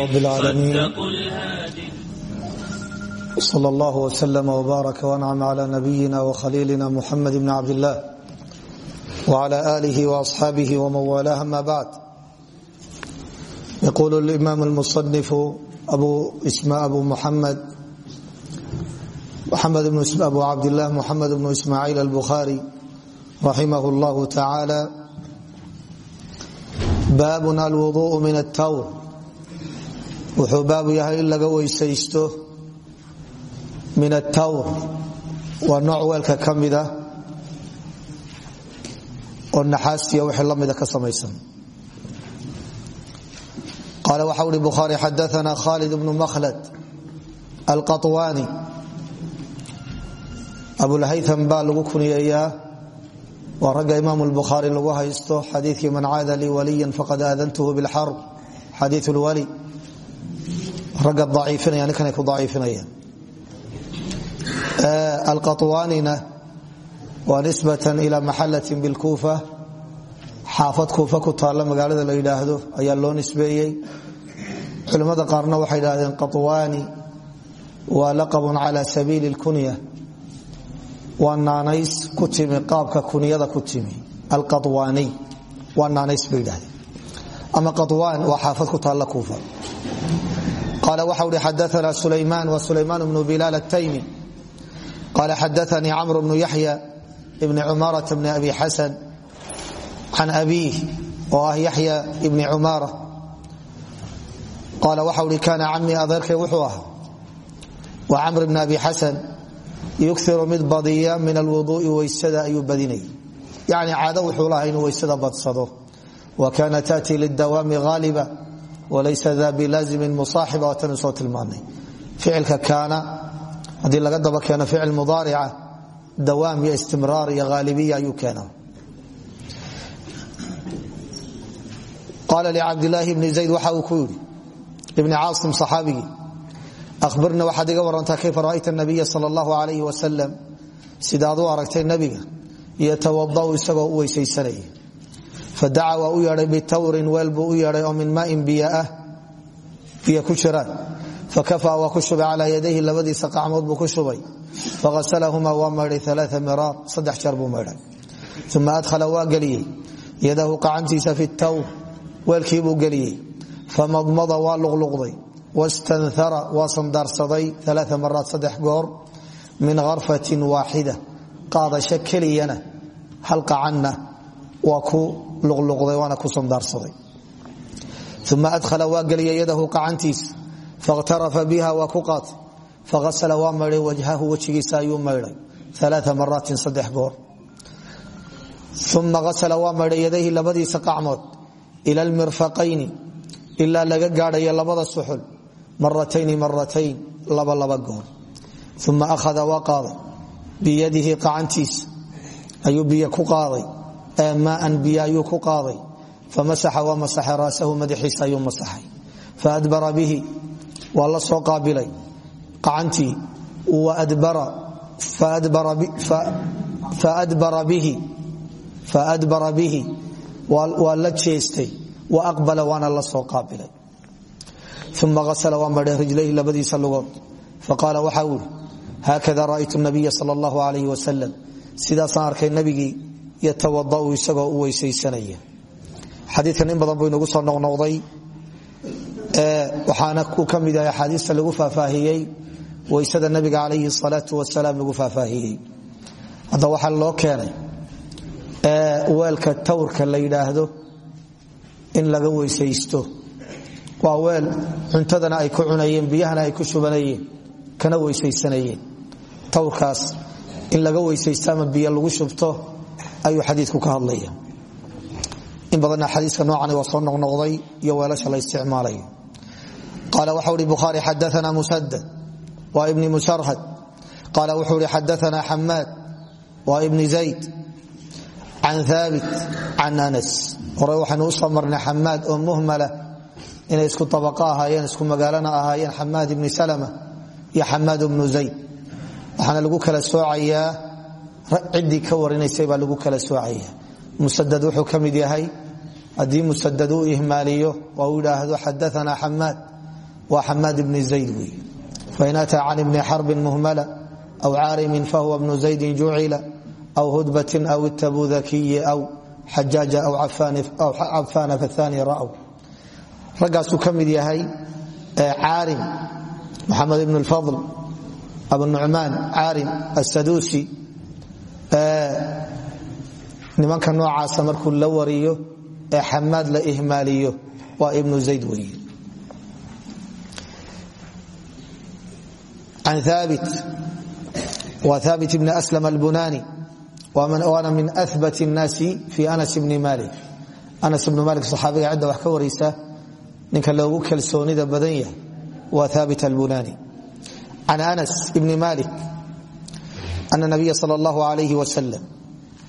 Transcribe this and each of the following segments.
رب العالمين صلى الله وسلم وبارك وانعم على نبينا وخليلنا محمد بن عبد الله وعلى آله وأصحابه ومن والاه أما بعد يقول الإمام المصنف أبو اسماء أبو محمد محمد بن أبو عبد الله محمد بن إسماعيل البخاري رحمه الله تعالى باب الوضوء من التور wuxuu baabu yahay in laga weysaysto min atawr waa nooc weelka ka mida oo naxaastiya wixii la ka samaysan. Qaala waxa uhi bukhaari xadaana khalid bnu makhlad alqaطwaani abulhaytham baa lagu kuniyeeyaa. Waa ragga imaam lbukhaari lagu haysto. Xadiikii man caada lii waliyan faqad aadantuhu bilxarb xadii lwali ragga aciifinaya ninkanay ku aciifinayaan alqawaanina waa nisbatan ilaa maxalatin bilkuufa. Xaafad kuufa ku taalla magaalada la yidhaahdo ayaa loo nisbeeyey. Culimmada qaarna waxay yidhaahdeen qawaani waa laqabun cala sabiili lkunya. Waa naanays ku timi qaabka kunyada ku timi. Alqawaaniy waa naanays bay yidhahdeen ama qawaan waa xaafad ku taalla kuufa qala waxa uhi xadaana sulayman wa sulaymaan bnu bilaal ataymi qala xadaanii camr bnu yaxya bni cumaarata bni abi xasan can abiih oo ah yaxya ibni cumaara qaala waxa uhi kaana camii adeerkay wuxuu ahaa wa camr bni abi xasan yukiru mid badiya min alwuduui weysada ayuu badinay yani caado wuxuu lahaa inuu weysada badsado wa kaana taati lidawaami haaliba walaysa da bilaazimin musaaxiba waatanu soo tilmaanay ficilka kaana haddii laga daba keeno ficil mudaarica dawaam iyo istimraar iyo haalibiya ayuu keena qaala licabdilaahi bni zayd waxa uu ku yidhi ibni caasim saxaabigii ahbirna waxaad iga warantaa kayfa ra'ayta nabiya sal allahu alayh wasalam sidaad u aragtay nebiga yatawadau isagoo u weysaysanaya fadaca waa u yeedhay bitawrin weel buu u yeedhay oo min maain biyo ah biyo ku jiraan. Fakafaa waa ku shubay calaa yadayhi labadiisa qacmood buu ku shubay. Fahasalahuma waa maydhay alaa miraar saddex jeer buu maydhay. Uma adhala waa geliyey. Yadahu qacantiisa fi tawr weelkiibuu geliyey. Famadmada waa luqluqday. Wastanara waa sandaarsaday ku luqluqday waana ku sandaarsaday. Uma adhala waa geliya yadahu qacantiisa fakhtarafa biha waa ku qaatay faasla waa maydhay wajhahu wejigiisa ayuu maydhay. Aa maraatin saddex goor uma asla waa maydhay yadayhi labadiisa qacmood. Ila lmirfaqayni ilaa laga gaadhayo labada suxul. Maratayni maratayn laba laba goor. Uma ahada waa qaaday. Biyadihi qacantiisa ayuu biyo ku qaaday maan biyo ayuu ku qaaday famasaxa waa masaxay raasahu madaxiisa ayuu masaxay faadbara bihi waa la soo qaabilay qacantii faadbara bihi waa la jeestay wa aqbala waana la soo qaabilay uma asla waa madhay rijlayhi labadiisa lugood faqaala waxa ihi haakada ra'aytu nabiya sal allahu alayh wasalam sidaasaan arkay nabigii yatawadau isagoo u weysaysanaya. Xadiikan in badan buu inagu soo noqnoqday. Waxaana uu ka mid yahay lagu faahfaahiyey weysada nabiga calayhi salaau wasalaam lagu faahfaahiyey. Hadda waxaa loo keenay weelka tawrka la yidhaahdo in laga weysaysto. Waa weel cuntadana ay ku cunayeen biyahana ay ku shubanayeen kana weysaysanayeen. Tawrkaas in laga weysaysto ama biyo lagu shubto ayuu xadiiku ka hadlaya. In badanna xadiiska noocani waa soo noqnoqday iyo weelasha la isticmaalayo. Qaala waxau hi bukhaari xadaana musadad waa ibni musarhad qaala wuxuu hi xadaana xamaad waa ibni zayd. Can haabit can anas. Hore waxaynu u soo marnay xamaad oo muhmala inay isku abaqo ahaayeen isku magaalana ahaayeen xamaad ibni salma iyo xamaad ibnu zayd. Waxaana lagu kala soocayaa ciddii ka warinaysay baa lagu kala soocaya musadad wuxuu ka mid yahay haddii musadad uu ihmaaliyo oo uu idhaahdo xadaana xamaad waa xamaad ibni zayd wey fain ataa can ibni xarbin muhmala aw caarimin fahuwa bnu zaydin jucila aw hudbatin aw itabudakiyi aw xajaaja aw cafaana faani ra'w raggaasuu ka mid yahay caarim maxamed ibn lfadl abunucmaan caarim asaduusi nimanka noocaasa markuu la wariyo ee xamaad la ihmaaliyo waa ibnu zayd weeye. Can aabit wa haabit bni aslam albunani waana min abat الnaasi fi anas bni malik anas ibnu malik saxaabiga cidda wax ka ninka loogu kalsoonida badan yahay waa haabit albunani can anas bni malik ana nabiya sal اllahu alayh wasalam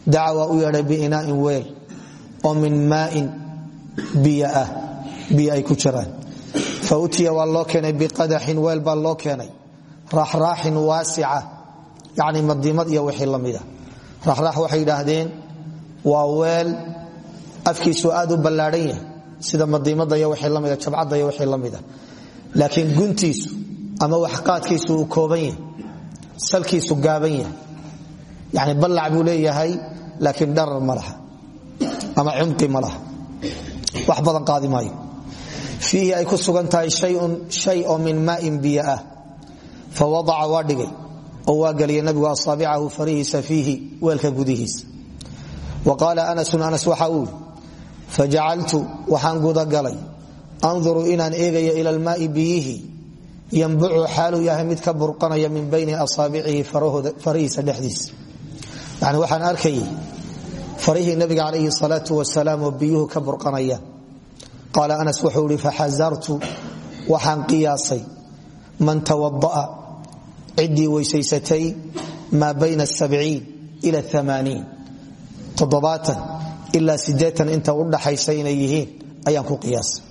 daca waa u yeedhay biinaain weel oo min maain biyo ah biyo ay ku jiraan fa utiya waa loo keenay biqadaxin weel baa loo yani madiimad iyo wixii lamida raaxraax waxay yidhaahdeen waa weel afkiisu aad u sida madiimada iyo wixii lamida jabcadda iyo wixii lamida laakiin guntiisu ama waxqaadkiisu uu kooban salkiisu gaaban yahay. Yani ballac buu leeyahay laakiin dharar ma laha. Ama cumqi ma laha. Wax badan qaadi maayo. Fiihi ay ku sugan tahay shayun min maain biyo fa wadaca waa dhigay. Oo waa geliyay nabigu asaabicahu farihiisa fiihi weelka gudihiisa wa qaala anasun anas waxa uu yidhi fajacaltu waxaan gudagalay anduru inaan eegayo ila almaai biyihi yanbucu xaaluu yahay mid ka burqanaya min bayni asaabicihi farihiisa dhexdiisa. Yani waxaan arkayay farihii nabiga calayhi salaau wasalaam oo biyuhu ka burqanaya. Qaala anas wuxuu ihi faxasartu waxaan qiyaasay. Man tawadaa ciddii weysaysatay maa bayna abciin ila amaaniin toddobaatan ilaa sideetan inta u dhaxaysa inay yihiin ayaan ku qiyaasay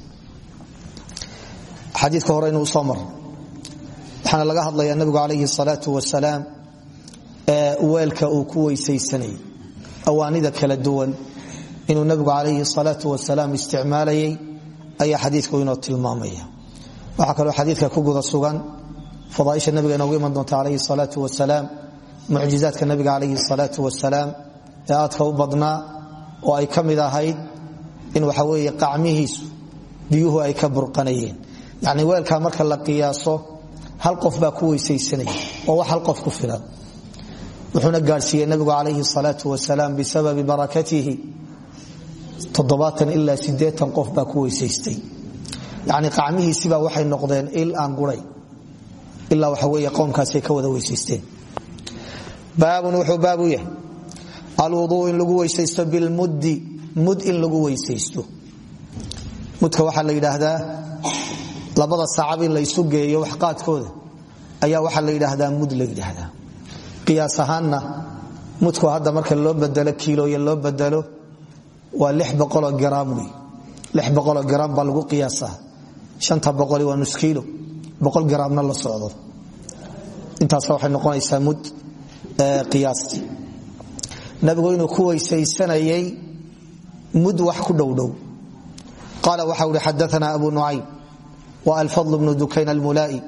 waxaana laga hadlayaa nabigu calayhi salaau wasalaam ee weelka uu ku weysaysanayay awaanida kala duwan. Inuu nabigu calayhi salaau wasalaam isticmaalayay ayaa xadiiku inoo tilmaamaya. Waxaa kaloo xadiika ku guda sugan fadaaisha nabiga inoogu iman doonta calayhi salaau wasalaam mucjizaadka nabiga calayhi salaau wasalaam ee aadka u badnaa oo ay ka mid ahayd in waxa weeye qacmihiisu biyuhu ay ka burqanayeen. Yacni weelkaa marka la qiyaaso hal qof baa ku weysaysanaya oo wax hal qof ku filan. Wuxuuna gaadhsiiyey nabigu calayhi salaau wasalaam bisababi barakatihi. Ilaa qof baa ku weysaystay. Yani qacmihiisibaa waxay noqdeen il aan guray. Ilaa waxa wey qowmkaasay ka wada weysaysteen. Baabun wuxuu baabu yahay. Alwuduu in lagu weysaysto bilmuddi mud in lagu weysaysto. Mudka waxaa la yidhaahdaa labada sacab in laysu geeyo waxqaadkooda ayaa waxaa la yidhaahdaa mud la yidhaahdaa. Qiyaas ahaanna mudku hadda marka loo badelo kiilooya loo badelo waa boqoloo garaam wey garaam baa lagu qiyaasaa. Shanta boqoli waa nus kiilo boqol garaamna la socdo. Intaas waxay noqonaysaa mud qiyaastii nabigu inuu ku weysaysanayay mud wax ku dhowdhow qaala waxa uhi xadaana abu nucaym alfadl bnu dukayn almulaa'i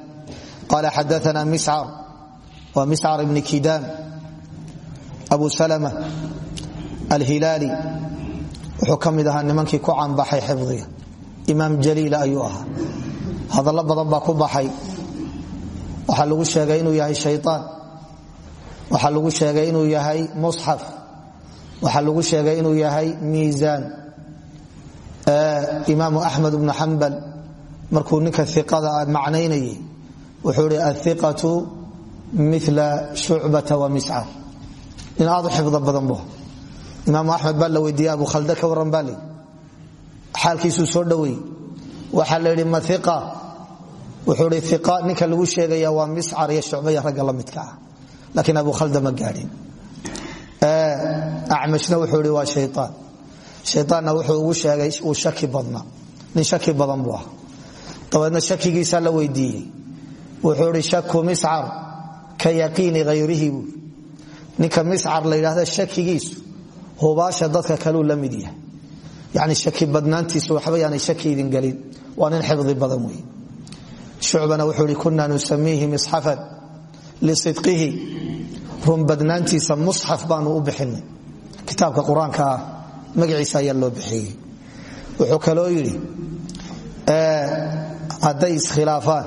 qaala xadaana miscar wa miscar ibni kidaam abu salama alhilaali wuxuu ka mid ahaa nimankii ku canbaxay xifdiga imaam jaliila ayuu ahaa hadallo badan baa ku baxay waxaa lagu sheegay inuu yahay shayaan waxaa lagu sheegay inuu yahay musxaf waxaa lagu sheegay inuu yahay miisaan imaamu axmed bnu xambal markuu ninka iqada macnaynayay wuxuu hi aiqatu mila shucbata wa miscar nin aad u xifdo badan bu imaam axmed baa la abu khalde ka warran baa soo dhoweeyey waxaa la yidhi ma iqa wuxuu hi iqa ninka lagu sheegaya waa miscar iyo shucbaya ragga la midka ah. Abu khalda ma gaadhin. Acmashna wuxuu hi waa shayaan shayaanna wuxuu ugu sheegay uu shaki badnaa nin shaki badan buu ah dabeedna shakigiisaa la weydiiyey. Wuxuu hi shaku miscar ka yaqiini hayrihi buu. Ninka miscar la yidhahda shakigiisu hubaasha dadka kaluu la mid yahay. Yani shaki badnaantiisu waxba yaanay shaki idin gelin. Waa nin xifdi badan wey shucbana wuxuu hi kuna nusamiihi misxafan lisidqihi runbadnaantiisa musxaf baanu u bixinay. Kitaabka qur'aanka ah hadday iskhilaafaan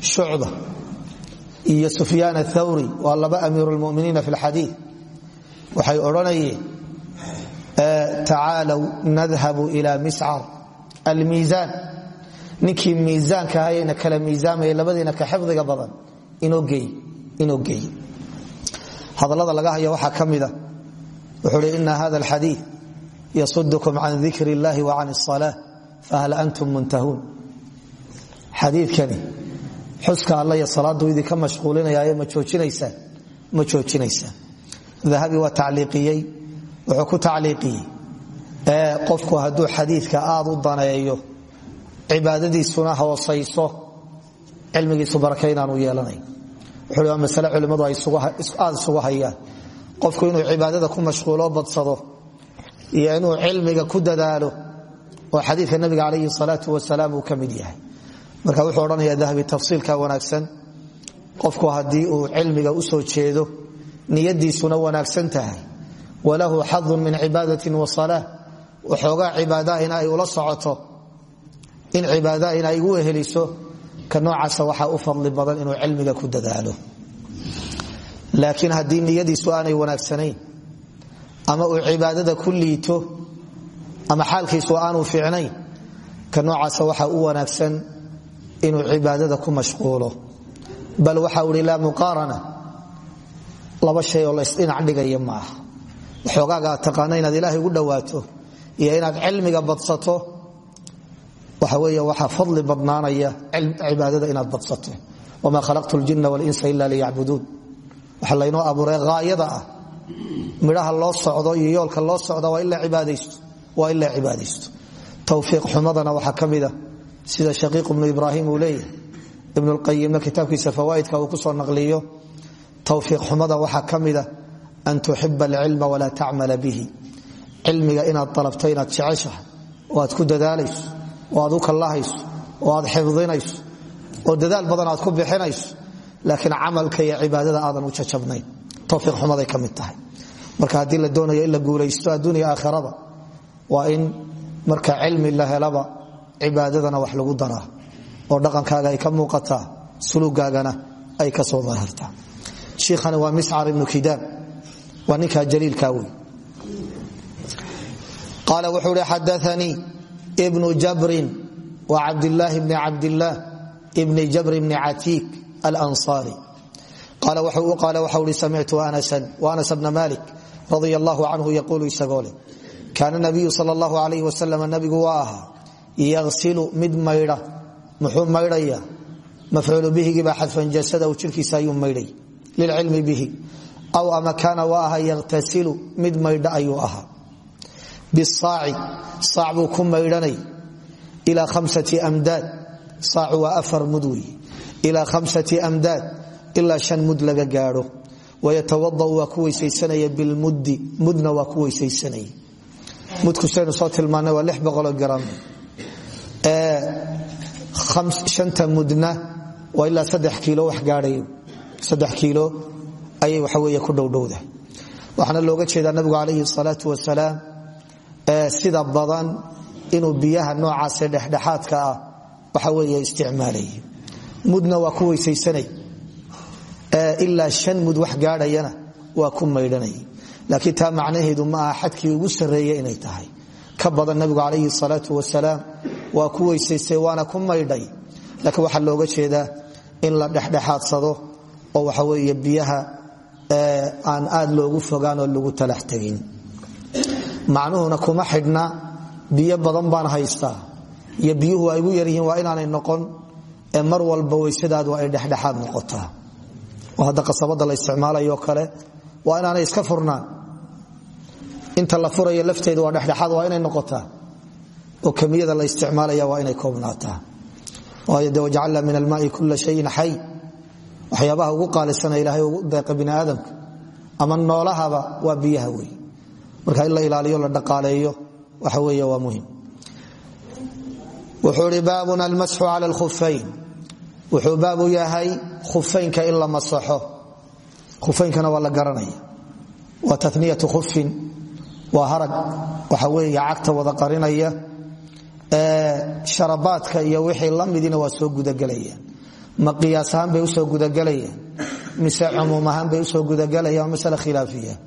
shucba iyo sufyaan athawri waa laba amiiru lmuminiina fi lxadii waxay odhanayeen tacaalow nadhabu ila miscar almiisaan ninkii miisaanka ahayna kala miisaamaya labadiina ka xifdiga badan inoo geey hadallada laga haya waxaa ka mida wuxuu hi ina hada alxadii yasudkum can dikr اllahi wa can الصalaa fahal antum muntahuun xadiikani xuska alla iyo salaadu idinka mashquulinayaayo ma joojinaysaan? Ma joojinaysaan. Dahabi waa tacliiqiyey. Wuxuu ku tacliiqiyey. Qofku hadduu xadiidka aad u daneeyo cibaadadiisuna hoosayso cilmigiisu baraka inaanu yeelanayn. Wuxuu waa masale culimmadu aad isugu hayaan. Qofku inuu cibaadada ku mashquulo badsado iyo inuu cilmiga ku dadaalo oo xadiidka nabiga calayhi salaau wasalaam uu ka mid yahay marka wuxuu odhanaya dahabi tafsiilka wanaagsan. Qofku haddii uu cilmiga u soo jeedo niyadiisuna wanaagsan tahay. Walahu xadun min cibaadatin wa salaa waxoogaa cibaadahina ay ula socoto in cibaadahina ay u eheliso. Ka noocaasa waxaa u fadli badan inuu cilmiga ku dadaalo. Laakiin haddii niyadiisu aanay wanaagsanayn ama uu cibaadada ku ama xaalkiisu aanu fiicnayn ka noocaasa waxaa u wanaagsan inuu cibaadada ku mashquulo. Bal waxa ui laa muqaarana. Laba shay oo laysdhinac dhigaya ma aha. Taqaana inaad ilaahay ugu dhowaato iyo inaad cilmiga badsato waxa wey waxaa fadli badnaanaya cibaadada inaad badsato. Wma khalaqtu ljina wاlinsa ila liyacbuduun. Waxa laynoo abuuray haayada ah. Midhaha loo socdo iyo yoolka loo socda waa in la cibaadaysto. Towfiiq xumadana waxaa ka sida shaqiiq ibnu ibraahim uu leeyahay ibnu lqayimna kitaabkiisa fawaaidka uu ku soo naqliyo towfiiq xumada waxaa ka mida an tuxiba alcilma walaa tacmala bihi. Cilmiga inaad dalabto inaad jeceshahay oo ku dadaalayso oo aad u kallahayso oo aad xifdinayso oo dadaal badan aad ku bixinayso laakiin camalka iyo cibaadada aadan u jajabnayn. Towfiiq xumaday ka tahay. Marka haddii la doonayo in la guulaysto adduunya aakhirada waa in marka cilmi la helaba cibaadadana wax lagu daraa oo dhaqankaaga ay ka muuqataa sulugaagana ay ka soo daahirtaa shiikhani waa miscar ibnu kidaam waa ninkaa jaliilkaa wey qaala wuxuu hi xadaanii bnu jabrin wa cabdilaahi bni cabdillaah bni jabr bni catiik alansaari. Qaala waxau hi samictu anas bna malik radia allahu canhu yaquulu isagoo leh kaana nabiyu sal allahu alayh wasalam yagsilu mid maydha muxuu maydhaya? Mafcuulu bihigiibaa xadfan jasada jirkiisa ayuu maydhay. Lilcilmi bihi. Aw ama kaana waa aha yagtasilu mid maydha ayuu ahaa. Bisaaci saac buu ku maydhanay. Ilaa khamsati amdaad saacu waa afar mud wey ilaa khamsati amdaad shan mud laga gaadho. Wayatawadau waa ku weysaysanaya bilmuddi mudna waa ku weysaysanaya. Mudku saynu soo tilmaanay waa lix shanta mudna waa ilaa saddex kiilo wax gaadhayo. Saddex kiilo ayay waxa weeye ku dhowdhowda. Waxaana looga jeedaa nabigu calayhi salaatu wasalaam sida badan inuu biyaha noocaasee dhexdhexaadka ah waxa weeye isticmaalay. Mudna waa ku weysaysanay. Ilaa shan mud wax gaadhayana waa ku maydhanay. Laakiin taa macnaheedu ma aha xadkii ugu sarreeye inay tahay. Ka badan nabigu calayhi salaatu wasalaam waa ku weysaystay waana ku maydhay. Laakiin waxaa looga jeedaa in la dhexdhexaadsado oo waxa weeye biyaha aan aad loogu fogaan oo lagu talax macnuhuna kuma xidhna biyo badan baan haystaa. Iyo biyuhu ay gu yaryihiin waa inaanay noqon ee mar walba weysadaadu ay dhexdhexaad noqotaa. Oo hadda qasabada la isticmaalayo kale waa inaanay iska furnaan. Inta la furayo lafteedu waa dhexdhexaad waa inay noqotaa oo kamiyada la isticmaalaya waa inay koobnaataa. Waayo de wajacalna min almaai kula shayin xay. Waxyaabaha ugu qaalisana ilaahay ugu deeqa bini aadamka ama noolahaba waa biyaha wey marka in la ilaaliyo la dhaqaaleeyo waxa weeye waa muhiim wuxuu ihi baabun almasxu cala wuxuu baab u yahay khufaynka in masaxo. Khufaynkana waa la garanaya. Waa taniyatu khufin waa harag waxa weeye cagta wada qarinaya sharabaadka iyo wixii la midina waa soo gudagelayaan ma qiyaas ahaan bay u soo gudagelayaan mise cumuum ahaan bay u soo gudagelayaan waa masale khilaafiya.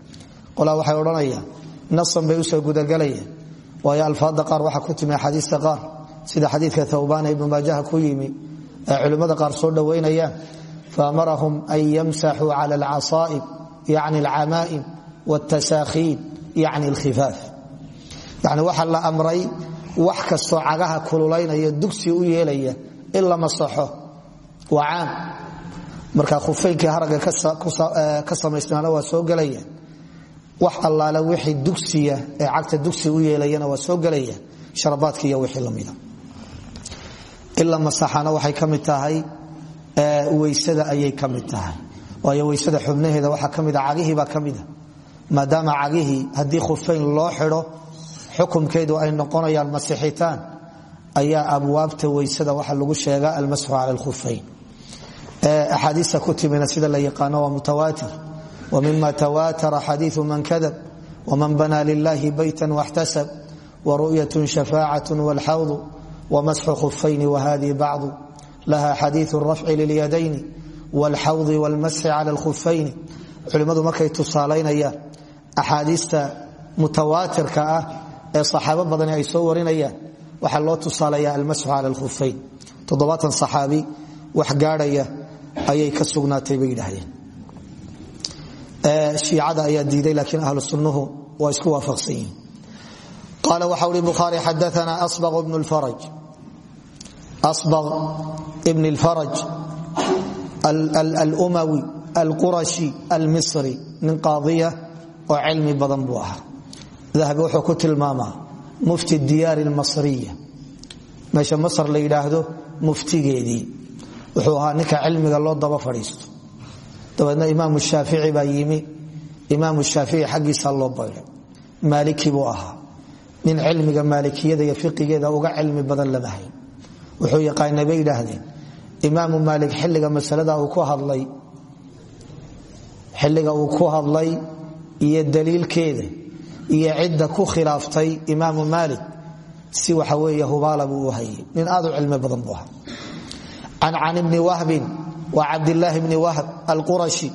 Qolaa waxay odhanayaan nasan bay u soo gudagelayaan waayo alfaada qaar waxaa ku timi axaadiista qaar. Sida xadiidka thawbaan ibnu maajaha ku yimi ay qaar soo dhowaynayaan faamarahum an yamsaxuu cala alcasaa'ib yacni alcamaa'im wاtasaakhiin yacni alkhifaaf. Yani waxaa la amray wax kastoo cagaha kululaynaya dugsi u yeelaya in la masaxo waa caam. Marka khufaynkii haragga ka samaysnaana waa soo gelayaan wax allaale wixii dugsiya ee cagta dugsi u yeelayana waa soo gelaya. Sharabaadki wixii lamida ila masaxana waxay ka mid tahay weysada ayay ka tahay. Waayo weysada xubnaheeda waxaa ka mida cagihiibaa ka mida maadaama cagihii haddii khufayn loo xidho xukumkeedu ay noqonayaan masixitaan ayaa abwaabta weysada waxa lagu sheegaa almasxu cala lkhufayn axaadiista ku timina sida la yaqaano waa mutawaatir. Wa mima tawaatara xadiiu man kadab wman banaa lilahi bayta waxtasab waru'yat shafaacat wlxawdu wmasxu khufayni wahadihi bacdu. Laha xadiiu rafci lilyadayni wlxawdi wlmasxi cala lkhufayni culimmadu markay tusaalaynayaan axaadiista mutawaatirka ah ee saxaabo badani ay soo warinayaan waxaa loo tusaalaya almasxu cala lkhufayn toddobaatan saxaabi wax gaadhaya ayay ka sugnaatay bay yidhaahdeen. Shiicada ayaa diiday laakiin ahlu sunnuhu waa isku waafaqsan yihiin. Qaala waxa uri bukhaari xadaana asbaq bnu lfaraj asbaq ibn lfaraj alumawi alqurashi almisri nin qaadiya oo cilmi badan buu dahabi wuxuu ku tilmaamaa mufti diyaari lmasriya meesha masr la yidhaahdo muftigeedii. Wuxuu ahaa ninka cilmiga loo daba fadhiisto. Dabeedna imaam shaafici baa yimi. Imaam shaafici xaggiisaa loo bayday maaliki buu ahaa. Nin cilmiga maalikiyada iyo fiqigeeda uga cilmi badan lama hayn wuxuu yaqaana bay yidhaahdeen imaamu maalik xilliga masalada uu ku hadlay xilliga uu ku hadlay iyo daliilkeeda iyo cidda ku khilaaftay imaamu maalik si waxa weeye hubaala u hayay. Nin aad u cilmi badan buu ahaa. Can can ibni wahbin waa cabdilaahi bni wahb alqurashi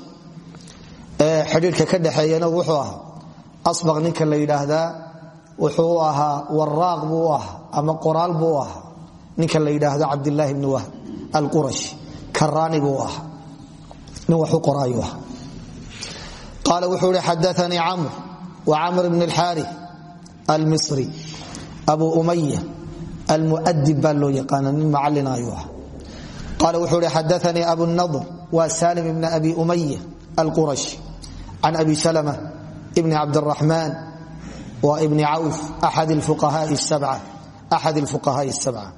xidhiirka ka dhexeeyana wuxuu ahaa asbaq ninka la yidhaahdaa wuxuu ahaa waraaq buu ahaa ama qoraal buu ahaa. Ninka la yidhaahdo cabdilaahi bni wahb alqurashi karaani buu ahaa. Nin waxu qoraayu ahaa. Qaala wuxuu ihi xadaanii camr camr bn اlxaari almisri abu umaya almuadib baa loo yaqaana nin macalin ayuu ahaa qaala wuxuu ihi xadaanii abu nadr wa salim bn abi umaya alqurashi can abi salma bni cabdiraxmaan wa bni cawf axad اlfuqahaai الsabca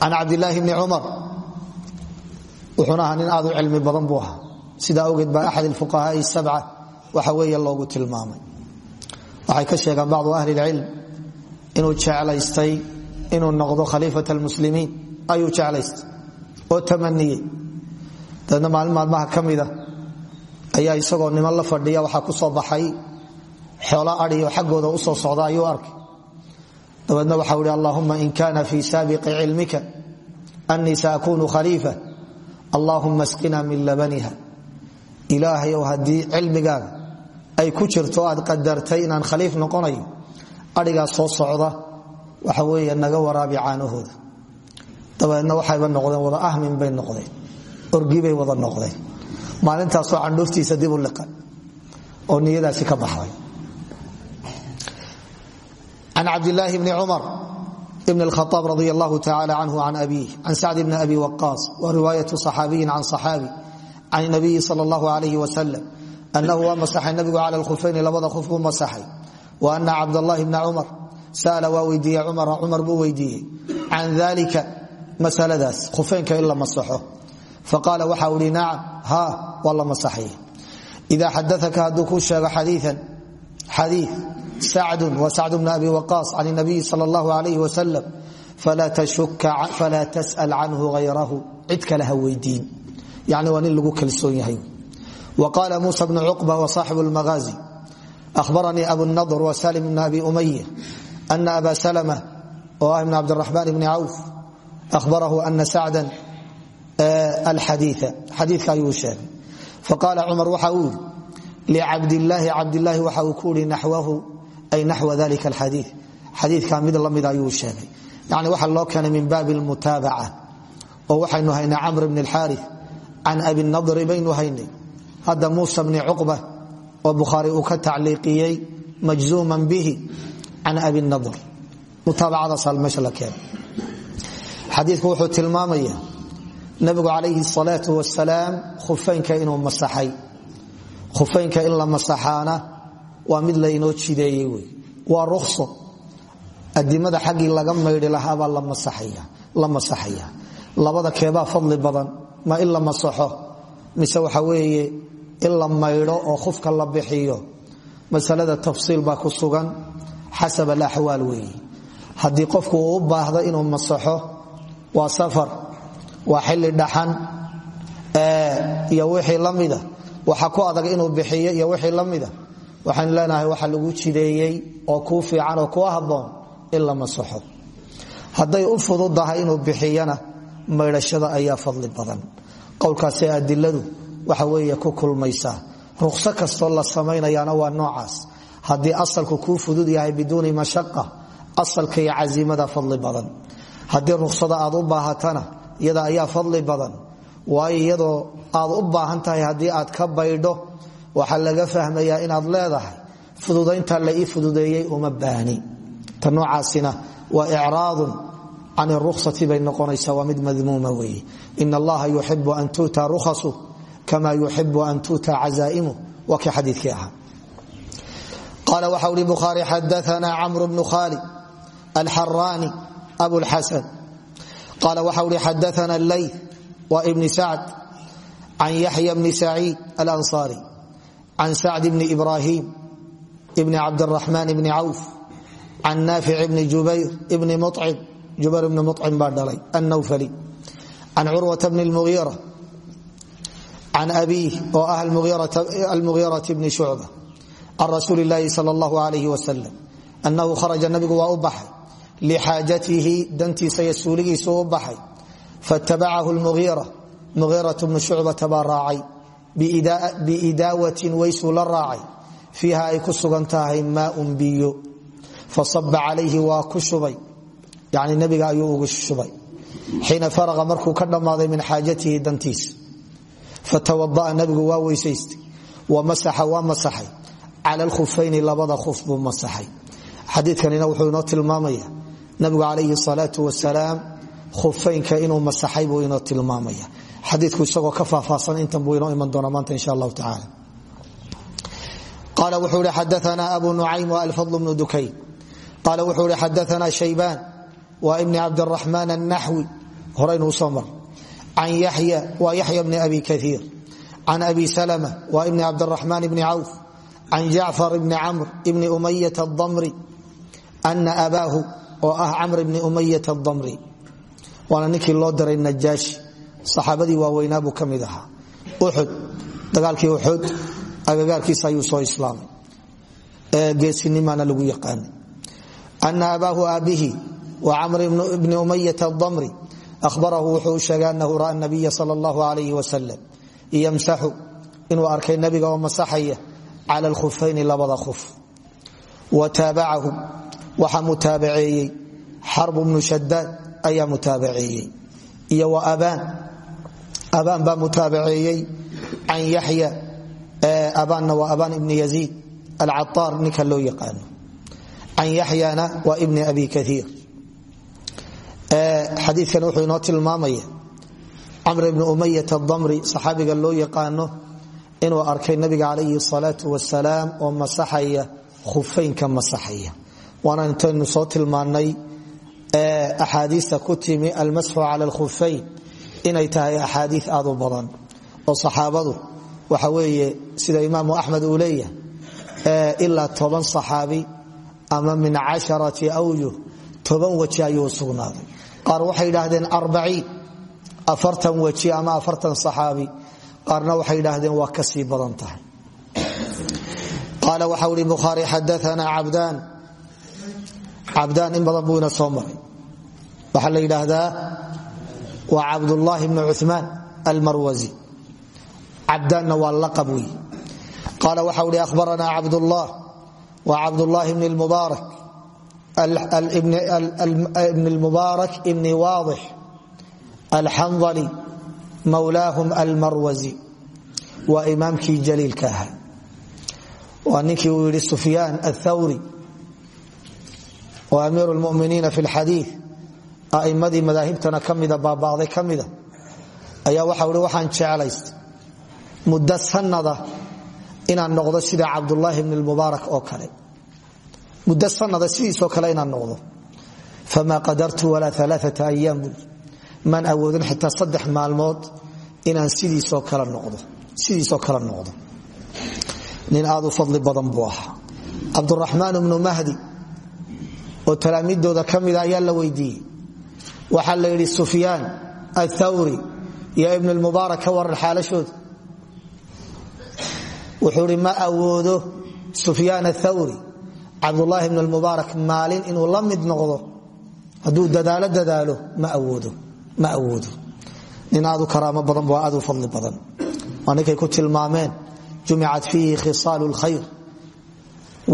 can cabdilaahi bni cumar wuxuuna ahaa nin aad u cilmi badan buu ahaa sidaa awgeed baa axad اlfuqahaai الsabca waxa weeye loogu tilmaamay. Waxay ka sheegaan bacdu ahli اlcilm inuu jeclaystay inuu noqdo khaliifat اlmuslimiin ayuu jeclaystay oo tamaniyey dabeedna maalmaha ka mida ayaa isagoo niman la fadhiya waxaa ku soo baxay xoolo adiyo xaggooda u soo socda ayuu arkay. Dabeedna waxau ihi allahuma in kana fii saabiqi cilmika anii saakunu khaliifa allahuma asqina min labaniha. Ilaahay ow haddii cilmigaaga ay ku jirto aad qadartay inaan khaliif noqonayo adhigaa soo socda waxa weeye naga waraabi caanahooda dabeedna waxayba noqdeen wada ahmin bay noqdeen orgibay wada noqdeen maalintaasoo candhuuftiisa dibu liqan oo niyadaasi ka baxday can cabdilaahi bni cumar bn اlkhaaab radi allahu tacala canhu can abiih can sacd bni abi waqaas wa riwaayatu صaxaabiyin can صaxaabi can nabiyi sal اllahu alayh wasalam anahu waa masaxay nabigu cala lkhufayni labada khuf buu masaxay. Wa ana cabdاllahi bna cumar sa'ala waa weydiiyey cumara cumar buu weydiiyey can dalika masaladaas khufeynka in la masaxo. Faqaala waxa uhi nacam ha waa la masaxay. Ida xadaaka hadduu kuu sheego xadiian xadii sacdun wa sacd bna abi waqaas can nabiyi sal اllahu alayh wasalam falaa tas'al canhu hayrahu cid kale ha weydiin. Yani waa nin lagu kalsoon yahay wa qaala muusa bnu cuqba wa saaxibu lmagaazi ahbaranii abunadr wa salim bn abi umaya ana aba salma oo ah ibn cabdiraxmaan bni cawf ahbarahu ana sacdan alxadiia xadiika ayuu sheegay faqaala cumar waxa uu yidhi licabdilaahi cabdilaahi waxa uu ku ihi naxwahu ay naxwa dalika alxadii xadiika mid la mid ayuu sheegay yani waxa loo keenay min baabi lmutaabaca oo waxaynu haynay camr bn اlxaari can abi nadri baynu haynay hadda muusa bni cuqba oo bukhaari uu ka tacliiqiyey majzuuman bihi can abi nadr. Mutaabacadaas meesha la keenay. Xadiiku wuxuu tilmaamaya nabigu calayhi salaau wasalaam khufeynka inuu masaxay. Khufeynka in la masaxaana waa mid laynoo jideeyey wey. Waa rukhso adimada xaggii laga maydhi lahaabaa la masaxaya labada keebaa fadli badan ma in la masaxo mise waxa in la maydho oo khufka la bixiyo. Masalada tafsiil baa ku sugan xasab alaxwaal weeye haddii qofku uu u baahdo inuu masaxo waa safar waa xili dhaxan iyo wixii lamida waxa ku adag inuu bixiyo iyo wixii lamida waxaynu leenahay waxa lagu jideeyey oo kuu fiican oo kuu haboon in la masaxo. Hadday u fududahay inuu bixiyana maydhashada ayaa fadli badan. Qowlkaasi adiladu waxa weeye ku kulmaysaa ruqso kastoo la samaynayaana waa noocaas. Haddii asalku kuu fudud yahay biduuni mashaqa asalka iyo casiimada fadli badan. Haddii ruqsada aad u baahatana iyada ayaa fadli badan. Waayo iyadoo aad u baahan tahay aad ka baydho waxaa laga fahmayaa inaad leedahay fududaynta la ii fududeeyey uma baahni. Ta noocaasina waa icraadun can ruksati bay noqonaysaa waa mid madmuuma weeye. In allaha yuxibu an rukhasu kama yuxibu an tuuta cazaa'imu waa kii xadiikii ahaa qaala waxa uri bukhaari xadaana camru bnu khaalid alxaraani abulxasan qaala waxa uri xadaana ley wa ibni sacd can yaxya bni saciid alanصaari can sacd bni ibrahim bni cabdiraxmaan bni cawf can naafic bni jubayr bni mucim jubayr bni mucim baa dhalay annawfali can curwata bni lmugiira can abiih oo ah almugiirati bni shucba can rasuuli illaahi sal allahu alayh wasalam annahu kharaja nabigu waa u baxay lixaajatihi dantiisa iyo suuligiisu u baxay faitabacahu lmugiira mugiiratu bnu shucbata baa raacay biidaawatin weysuu la raacay fiiha ay ku sugan tahay maaun biyo fasaba calayhi waa ku shubay yani nebiga ayuu ugu shubay xiina faraqa markuu ka dhammaaday min xaajatihi dantiisa fatawadaa nabigu waa weysaystay. Wa masaxa waa masaxay. Cala lkhufayni labada khuf buu masaxay. Xadiikanina wuxuu inoo tilmaamaya nabigu calayhi salaau wasalaam khufeynka inuu masaxay buu inoo tilmaamaya xadiiku isagoo ka faahfaahsan intan buu inoo iman doona maanta insha allahu tacaala. Qaala wuxuu ihi xadaana abu nucaym alfadl bnu dukayn. Qaala wuxuu ihi xadaana shaybaan wa ibni cabdiraxmaan annaxwi can yaxya wa yaxya bni abi kaiir can abi salma wa ibni cabdiraxmaan bni cawf can jacfar bni camr bni umayat adamri ana abaahu oo ah camr bni umayat adamri waana ninkii loo diray najaashi saxaabadii waaweynaa buu ka mid ahaa uxud dagaalkii uxud agagaarkiisa ayuu soo islaamay geesinimana lagu yaqaanay ana abaahu aabihi wa camr bni umayat adamri ahbarahu wuxuu u sheegay anahu ra'a nabiya sal allahu alayh wasalam yamsaxu inuu arkay nabiga oo masaxaya cala lkhufayni labada khuf wa taabacahu waxaa mutaabaceeyey xarbu bnu shadaad ayaa mutaabaceeyey iyo wa abaan abaan baa mutaabaceeyey can yaxya abaanna waa abaan ibni yaziid alcaaar ninka loo yaqaano can yaxyana waa ibni abi kaiir xadiikan wuxuu inoo tilmaamaya camr ibni umayat adamri saxaabiga loo yaqaano inuu arkay nabiga calayhi salaau wasalaam oo masaxaya khufeynka masaxaya. Waana intaynu soo tilmaanay axaadiista ku timi almasxu cala alkhufeyn inay tahay axaadii aad u badan. Oo saxaabadu waxa weeye sida imaamu axmed uu leeyahay ilaa toban saxaabi ama min casharati awjuh toban weji ayuu qaar waxay idhaahdeen arbaciin afartan weji ama afartan saxaabi. Qaarna waxay idhaahdeen waa ka sii badan tahay. Qaala waxau ihi bukhaari xadaana cabdaan. Cabdaan in badan buu ina soo la yidhaahdaa waa cabdullaahi bnu cumaan almarwasi cabdaanna waa laqab wey qaala waxau ihi ahbaranaa cabdullah. Wa cabdullaahi bni ibn lmubaarak ibni waadix alxandali mawlaahum almarwasi waa imaamkii jaliilka ahaa waa ninkii uu yidhi sufyaan athawri oo amiiru lmuminiina fi lxadii a'imadii madaahibtana ka mida baaba'day ka mida ayaa waxau ihi waxaan jeclayst muddo sanada inaan noqdo sida cabdulaahi bni lmubaarak oo kale muddo sanada sidiisoo kale inaan noqdo. Famaa qadartu walaa alaaata ayaam maan awoodin xitaa saddex maalmood inaan sidiisoo kale noqdo. Nin aad u fadli badan buu ahaa. Cabduraxmaan mahdi oo talaamiidooda ka mida ayaa la weydiiyey. Waxaa la yidhi sufyaan athawri iyo ibn lmubaarak ka waran xaalashooda. Wuxuu i ma awoodo sufyaan athawri cabdulaahi bn mubaarak maalin inuu la mid noqdo hadduu dadaalo dadaalo ma awoodo nin aad u karaamo badan bu aad u fadli badan. Waa ku tilmaameen jumicat fiihi khisaalu lkhayr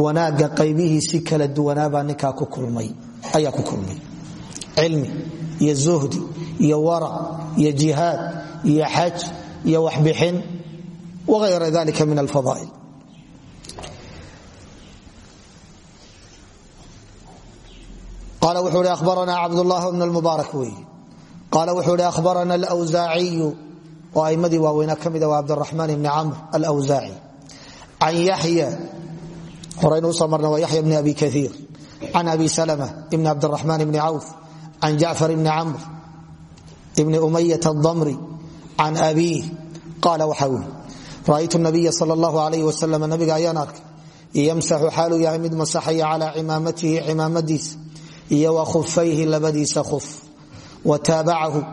wanaaga qaybihiisi kala duwanaabaa ninkaa ayaa ku kulmay. Cilmi iyo zuhdi iyo warac iyo jihaad iyo xaj iyo waxbixin wayra dalika min alfadaail qaala wuxuu hi ahbarana cabdullah bn mubaarak wey qaala wuxuu hi ahbarana alwsaaciyu oo aimadii waaweynaa ka mida waa cabdiraxmaan bni camr alwsaaci can yaxya horaynu u soo marna waa yaxya bni abi kaiir can abi salma bni cabdiraxmaan bni cawf can jacfar bni camr bni umayat adamri can abiih qaala waxa ui ra'aytu nabiya sal allahu alayh wasalam nabiga ayaan arkay. Yamsaxu xaaluu yahay mid masaxaya calaa cimaamatihi cimaamadiisa iyo wa khufayhi labadiisa khuf. Wa taabacahu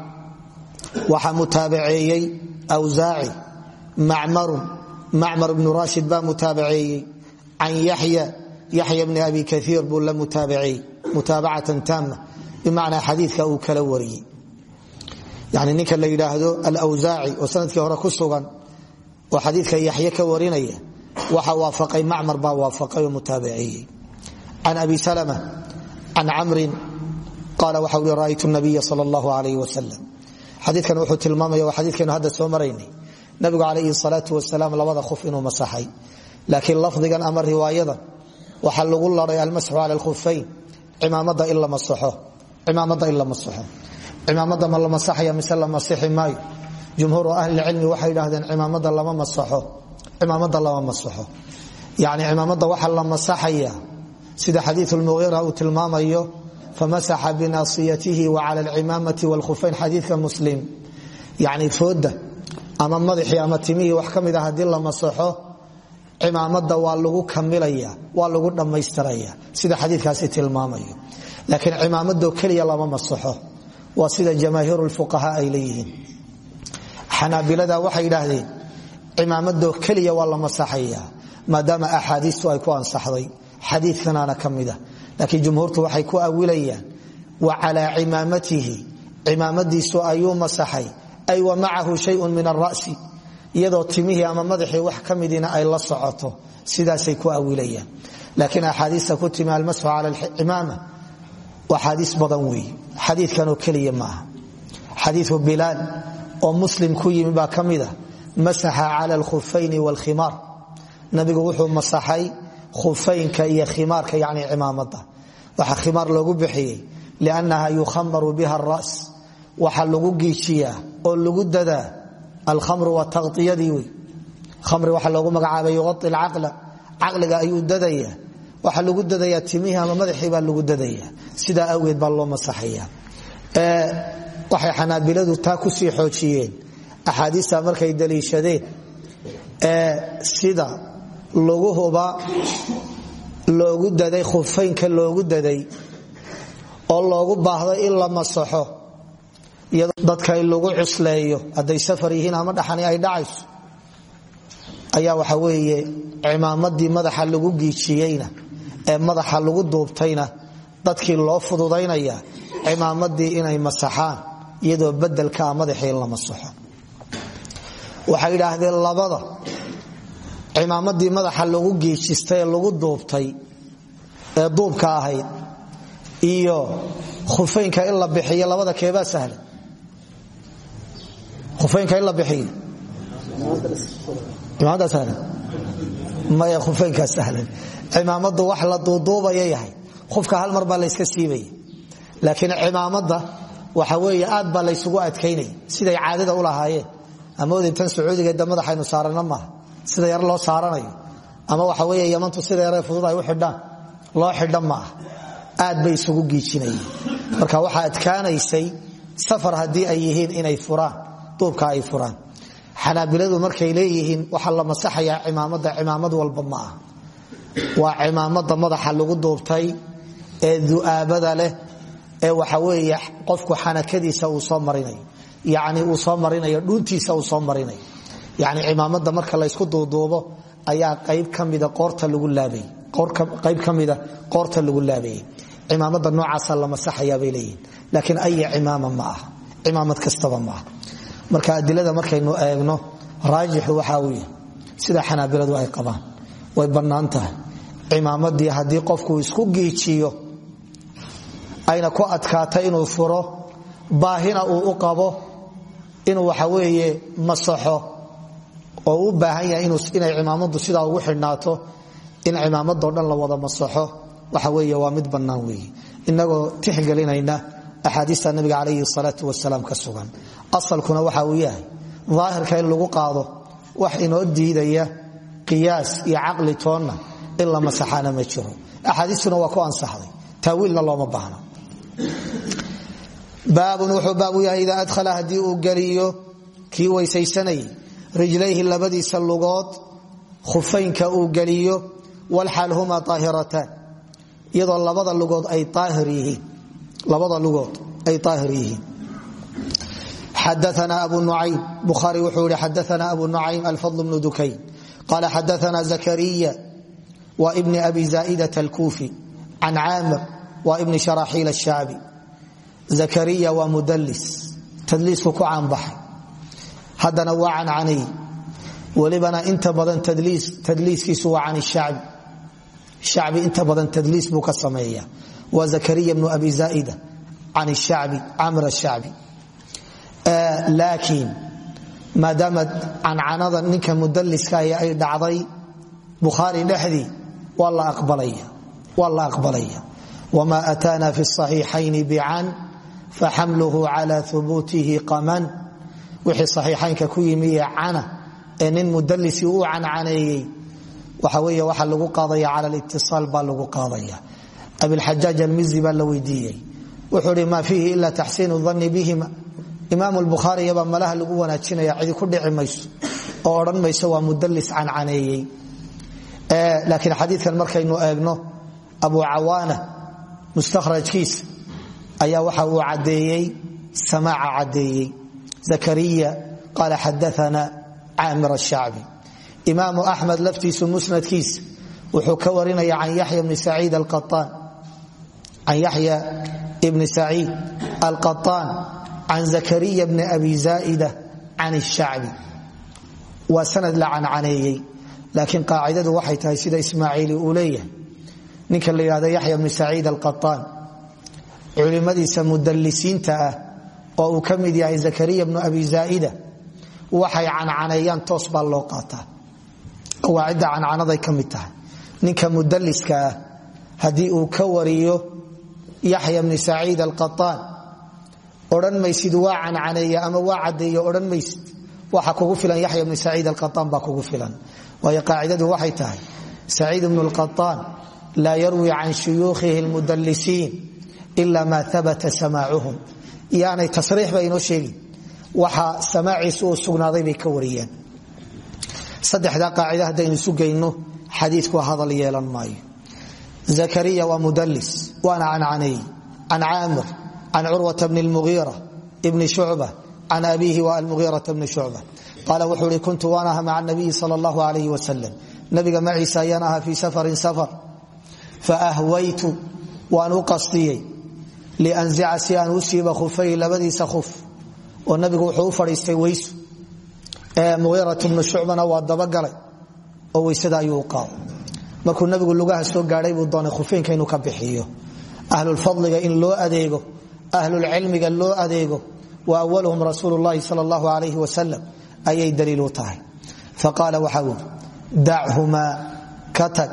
waxaa mutaabaceeyey wsaaci macmarun macmar bnu rashid baa mutaabaceeyey can yaxya yaxya bni abi kaiir buu la mutaabaceeyey mutaabacatan taama bimacnaa xadiika uu kala wariyey. Yani ninka la yidhaahdo alwsaaci oo sannadkii hore ku sugan oo xadiika yaxye ka warinaya waxa waafaqay macmar baa waafaqay oo mutaabaceeyey abi salma can camrin qaala waxa ui ra'aytu nabiya sal allahu alayh wasalam xadiikan wuxuu tilmaamaya waa xadiikaynu hadda soo maraynay nabigu calayhi salaau wasalaam labada khuf inuu masaxay laakiin lafdigan ama riwaayadan waxaa lagu laray almasxu cala lkhufayn imaamada in la masaxo cimaamada ma la masaxaya mise la masixi maayo jumhuuru ahlicilmi waxay idhaahdeen imaamada lama masaxo yani cimaamada waxa la masaxaya sida xadiiu muiira uu tilmaamayo famasaxa binaasiyatihi wa cala alcimaamati wlkhufayn xadiika muslim. Yani fooda ama madaxii ama timihii wax ka mid a haddii la masaxo cimaamada waa lagu kamilaya waa lagu dhammaystiraya sida xadiikaasi tilmaamayo. Laakiin cimaamado keliya lama masaxo waa sida jamaahiir fuqaha ay leeyihiin. Xanaabilada waxay idhaahdeen cimaamado keliya waa la masaxaya maadaama axaadiistu ay ku ansaxday xadiikanaana ka mida laakiin jumhuurtu waxay ku awilayaan wa calaa cimaamatihi. Cimaamadiisu ayuu masaxay. Ay wa macahu shayun min arasi iyadoo timihii ama madaxii wax ka midina ay la socoto sidaasay ku awilayaan. Laakiin axaadiista ku timi almasxu cala cimaama waa xaadiis badan weeye xadiikanoo keliya maaha xadiiu bilaal oo muslim ku yimi baa ka mida masaxa cala alkhufayni wlkhimaar nabigu wuxuu masaxay khufaynka iyo khimaarka yani cimaamada. Waxaa khimaar loogu bixiyey liannaha yukhamaru biha ras waxa lagu giijiyaa oo lagu dadaa alkhamru waa taiyadii wey. Khamri waxaa loogu magacaabay yuai lcaqla caqliga ayuu dadaya waxaa lagu dadaya timihii ama madaxii baa lagu dadaya sidaa awgeed baa loo masaxaya waxay xanaabiladu taa ku sii xoojiyeen. Axaadiista markay daliishadeen. Sida luguhuba loogu daday khufaynka loogu daday oo loogu baahdo in la masaxo iyadoo dadka in lagu cusleeyo hadday safar yihiin ama dhaxani ay dhacayso ayaa waxa weeye cimaamadii madaxa lagu giijiyeyna ee madaxa lagu duubtayna dadkii loo fududaynaya cimaamadii inay masaxaan iyadoo bedelka ah madaxii la masaxo. Waxay idhaahdeen labada cimaamadii madaxa lagu giijistay ee lagu duubtay ee duubka ahayd iyo khufeynka in la bixiyo labada keebaa sahlan. Khufeynka in la bixiyo. Imaamada sahlan. Maya khufeynkaa sahlan. Cimaamadu wax la duuduubaya yahay. Qofka hal mar baa layska siibaya laakiin cimaamada waxa weeye aad baa laysugu adkaynaya siday caadada u lahaayeen. Amoodi tan sacuudigeeda madaxaynu saarana maaha sida yar loo saaranayo. Ama waxa wey yamantu sida yare fudud ay u xidhaan loo xidhan maaha. Aad bay isugu giijinayeen. Marka waxaa adkaanaysay safar haddii ay yihiin inay furaan duubka ay furaan. Xanaabiladu markay leeyihiin waxaa la masaxayaa cimaamada cimaamad walba ma ah waa cimaamada madaxa lagu duubtay ee du'aabada leh ee waxa weeye qofku xanakadiisa uu soo marinayo. Yani uu soo marinayo dhuuntiisa uu soo marinayo yani cimaamada marka laysku duuduubo ayaa qayb kamida qoorta lagu laabayey cimaamada noocaasa la masaxayaa bay leeyihiin laakiin aya cimaama ma ah cimaamad kastaba ma ah marka adilada markaynu eegno raajixu waxa uu sida xanaabiladu ay qabaan way bannaan tahay. Cimaamadii qofku isku giijiyo ayna ku adkaata inuu furo baahina uu u qabo inuu waxa weeye masaxo oo u baahan yahay inay cimaamadu sidaa ugu xidhnaato in cimaamadoo dhan la wada masaxo. Waxa weeye waa mid bannaan weeye. Inagoo tixgelinayna axaadiista nabiga calayhi salaatu wasalaam ka sugan. Asalkuna waxa uu yahay daahirka in lagu qaado wax inoo diidaya qiyaas iyo caqli toonna in la masaxaana ma jiro. Axaadiistuna waa ku ansaxday. Taawiilna looma baahna. Baabun wuxuu baabu yahay idaa adhala haddii uu geliyo kii weysaysanayay rijlayhi labadiisa lugood khufaynka uu geliyo walxaal huma aahirataan iyadoo labada lugood ay aahir yihiin. Xadaana abu nucaym bukhaari wuxuu yihi xadaana abu nucaym alfadl bnu dukayn. Qala xadaana zakariya wa bni abi zaa'idat alkuufi. Can caamir wa ibni sharaxiil ashaabi zakariya waa mudlis tadliisku ku caanbaxay haddana waa cancanay welibana inta badan tadliiskiisu waa can shacbi. Shacbi inta badan tadliis buu ka sameeya waa zakariya bnu abi zaaida can shacbi camr shacbi. Laakiin maadaama cancanada ninka mudaliska ay dhacday bukhaari dhexdii waa la aqbalaya wma ataana fi صaxiixayn bcan faxamluhu cala hubuutihi qaman wixii saxiixaynka ku yimi ee cana ee nin mudalisi u cancaneeyey. Waxa wey waxa lagu qaadaya cala litiصaal baa lagu qaadaya. Abilxajaaj almizi baa la weydiiyey. Wuxuu hi ma fiihi ila taxsiinu dani bihima. Imaam bukhaariyabaa malaha lagu wanaajinaya cidi ku dhici mayso oo odhan mayso waa mudalis cancaneeyey. Laakiin xadiikan markaynu eegno abu cawaana mustakhrajkiisa ayaa waxa uu caddeeyey samaaca caddeeyey zakariya qaala xadaana caamir ashacbi imaamu axmed laftiisu musnadkiisa wuxuu ka warinaya can yaxya bni saciid alqaطaan can zakariya bni abi zaa'ida can shacbi waa sanad la cancaneeyey laakiin qaacidadu waxay tahay sida ismaaciili uu leeyahay. Ninka la yidhahdo yaxya bni saciid alqaطaan culimadiisa mudalisiinta ah oo uu ka mid yahay zakariya bnu abi zaaida waxay cancaneeyaan toos baa loo qaataa. Qawaacidda cancanaday ka mid tahay. Ninka mudaliskaah haddii uu ka wariyo yaxya bni saciid alqataan odhan maysid waa cancaneeya ama waa caddeeyo maysid. Waxa kugu filan yaxya bni saciid alqaaan baa kugu filan. Waayo qaacidadu waxay tahay saciid bnu alqataan laa yarwi can shuyuukhihi almudalisiin ila ma habata samaacuhum iyaanay tasriix ba inoo sheegin. Waxa samaaciisa uu sugnaaday bay ka wariyeen. Saddexdaa qaacida haddaynu isu geyno xadiiku hadal yeelan maayo. Zakariya waa mudalis waana cancaneey can caamir can curwata bni lmugiira bni shucba can abiihi wa almugiirata bni shucba. Qaala wuxuu ihi kuntu waan aha maca nabiyi sal allahu alayh wasalam nabiga maciisa ayaan ahaa fii safarin safar. Faahwaytu waan u qastiyey lianzica si aan u khufayhi labadiisa khuf. Oo nabigu wuxuu u fadhiistay weysu muiirat bnu shucbana waa dabagalay oo weysada ayuu qaado markuu nabigu lugaha soo gaadhay buu doonay khufeynka inuu ka bixiyo. Ahlulfadliga in loo adeego ahlulcilmiga loo adeego wa awalhum rasuulu llahi sal allahu alayh ayay daliilu tahay. Faqaala waxaa ui dachumaa ka tag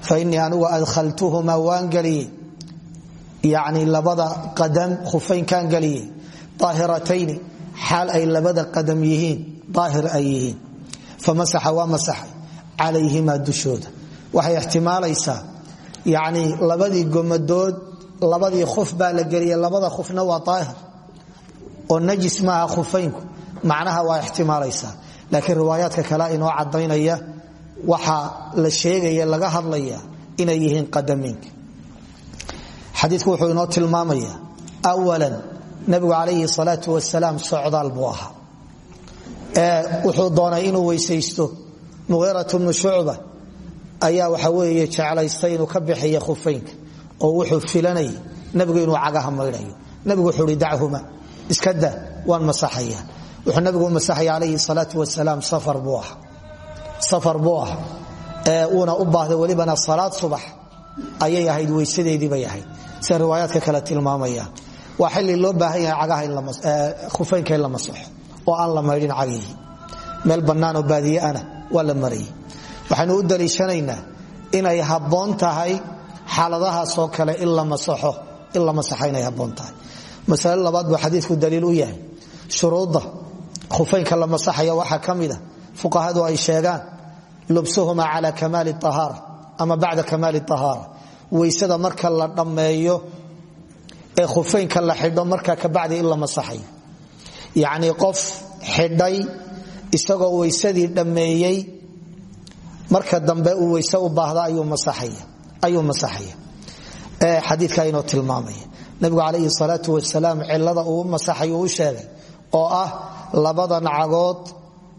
fainii anugu adkhaltuhumaa waan geliyey yani labada qadam khufeynkaan geliyey. Aahiratayni xaal ay labada qadam yihiin aahir ay yihiin. Famasaxa waa masaxay calayhimaa dushooda. Waxay ixtimaalaysaa yani labadii gomadood labadii khuf baa la geliyey labada khufna waa aahir oo najis maaha khufeynku macnaha waa ixtimaalaysaa. Laakiin riwaayaadka kale inoo cadaynaya waxaa la sheegaya xadiiku wuxuu inoo tilmaamaya awalan nabigu calayhi salaau wasalaam socdaal buu ahaa. Wuxuu doonay inuu weysaysto muhiirat bnu shucba ayaa waxa weeye jeclaystay inuu ka bixiyo khufeynka oo wuxuu filanayay nabigu inuu cagaha maydhayo nabigu wuxuu hi dachuma iska da waan masaxaya wuxuu nabigu u masaxaya calayhi salaau safar buu safar buu ah uuna u baahday welibana salaad subax ayay ahayd weysadeedii bay ahayd sida riwaayaadka kale tilmaamayaan waa xili loo baahan yahay khufeynka in la masaxo oo aan la maydhin cagihii meel bannaanoo baadiyeana waa la marayay waxaynu u daliishanaynaa inay habboon tahay xaaladahaasoo kale in la masaxo in la masaxo inay tahay. Masale labaad buu xadiidku daliil u yahay. Shuruudda khufeynka la masaxaya waxaa ka mida fuqahadu ay sheegaan lubsuhuma cala kamaali ahaara ama bacda kamaali ahaara weysada marka la dhammeeyo ee khufeynka la xidho markaa kabacdi in la masaxayo yacnii qof xidhay isagoo weysadii dhammeeyey marka dambe uu weyse u baahda ayuu masaxaya. Xadiika inoo tilmaamaya. Nabigu calayhi salaau wasalaam cilada uu masaxay u sheegay oo ah labadan cagood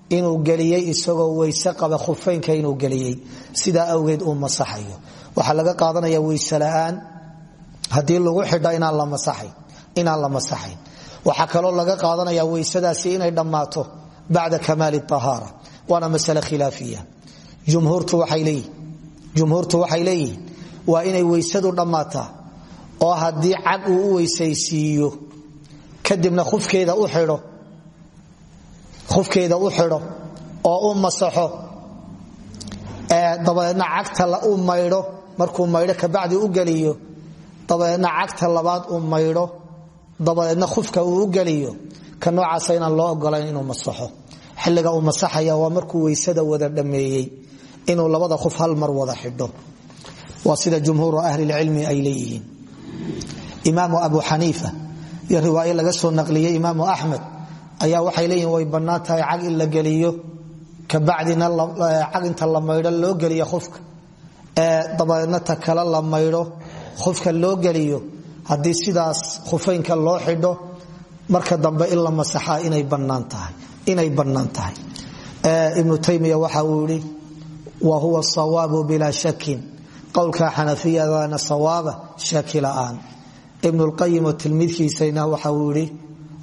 inuu geliyey isagoo weyse qaba khufeynka inuu geliyey. Sidaa awgeed uu masaxayo waxaa laga qaadanaya weyse la'aan haddii lagu xidha inaan la masaxayn waxaa kaloo laga qaadanaya weysadaasi inay dhammaato bacda kamaali ahaara waana masale khilaafiya. Jumhuurtu waxay leeyihiin waa inay weysadu dhammaataa oo haddii cag uu u weysaysiiyo kadibna ufkeeda u xidho oo u masaxo dabadeedna cagta u maydho markuu maydho kabacdi u geliyo dabadeedna cagta labaad u maydho dabadeedna khufka uu u geliyo ka noocaasa loo ogolayn inuu masaxo. Xilliga uu masaxaya waa markuu weysada wada dhammeeyey inuu labada khuf hal mar wada xidho. Waa sida jumhuuru ahlilcilmi ay leeyihiin. Imaamu abu xaniifa iyo riwaayo laga soo naqliyey imaamu axmed ayaa waxay leeyihiin way bannaan cag in la geliyo kabacdina cag inta la maydho loo geliyo khufka dabadeedna ta kale la maydho khufka loo geliyo haddii sidaas khufeynka loo xidho marka dambe in la masaxaa inay bannaan tahay ibnu taymiya waxa uu yihi wa huwa sawaabu bilaa shakin qowlka xanafiyadana sawaaba shaki la'aan. Ibn lqayim oo tilmiidkiisana waxa uu yihi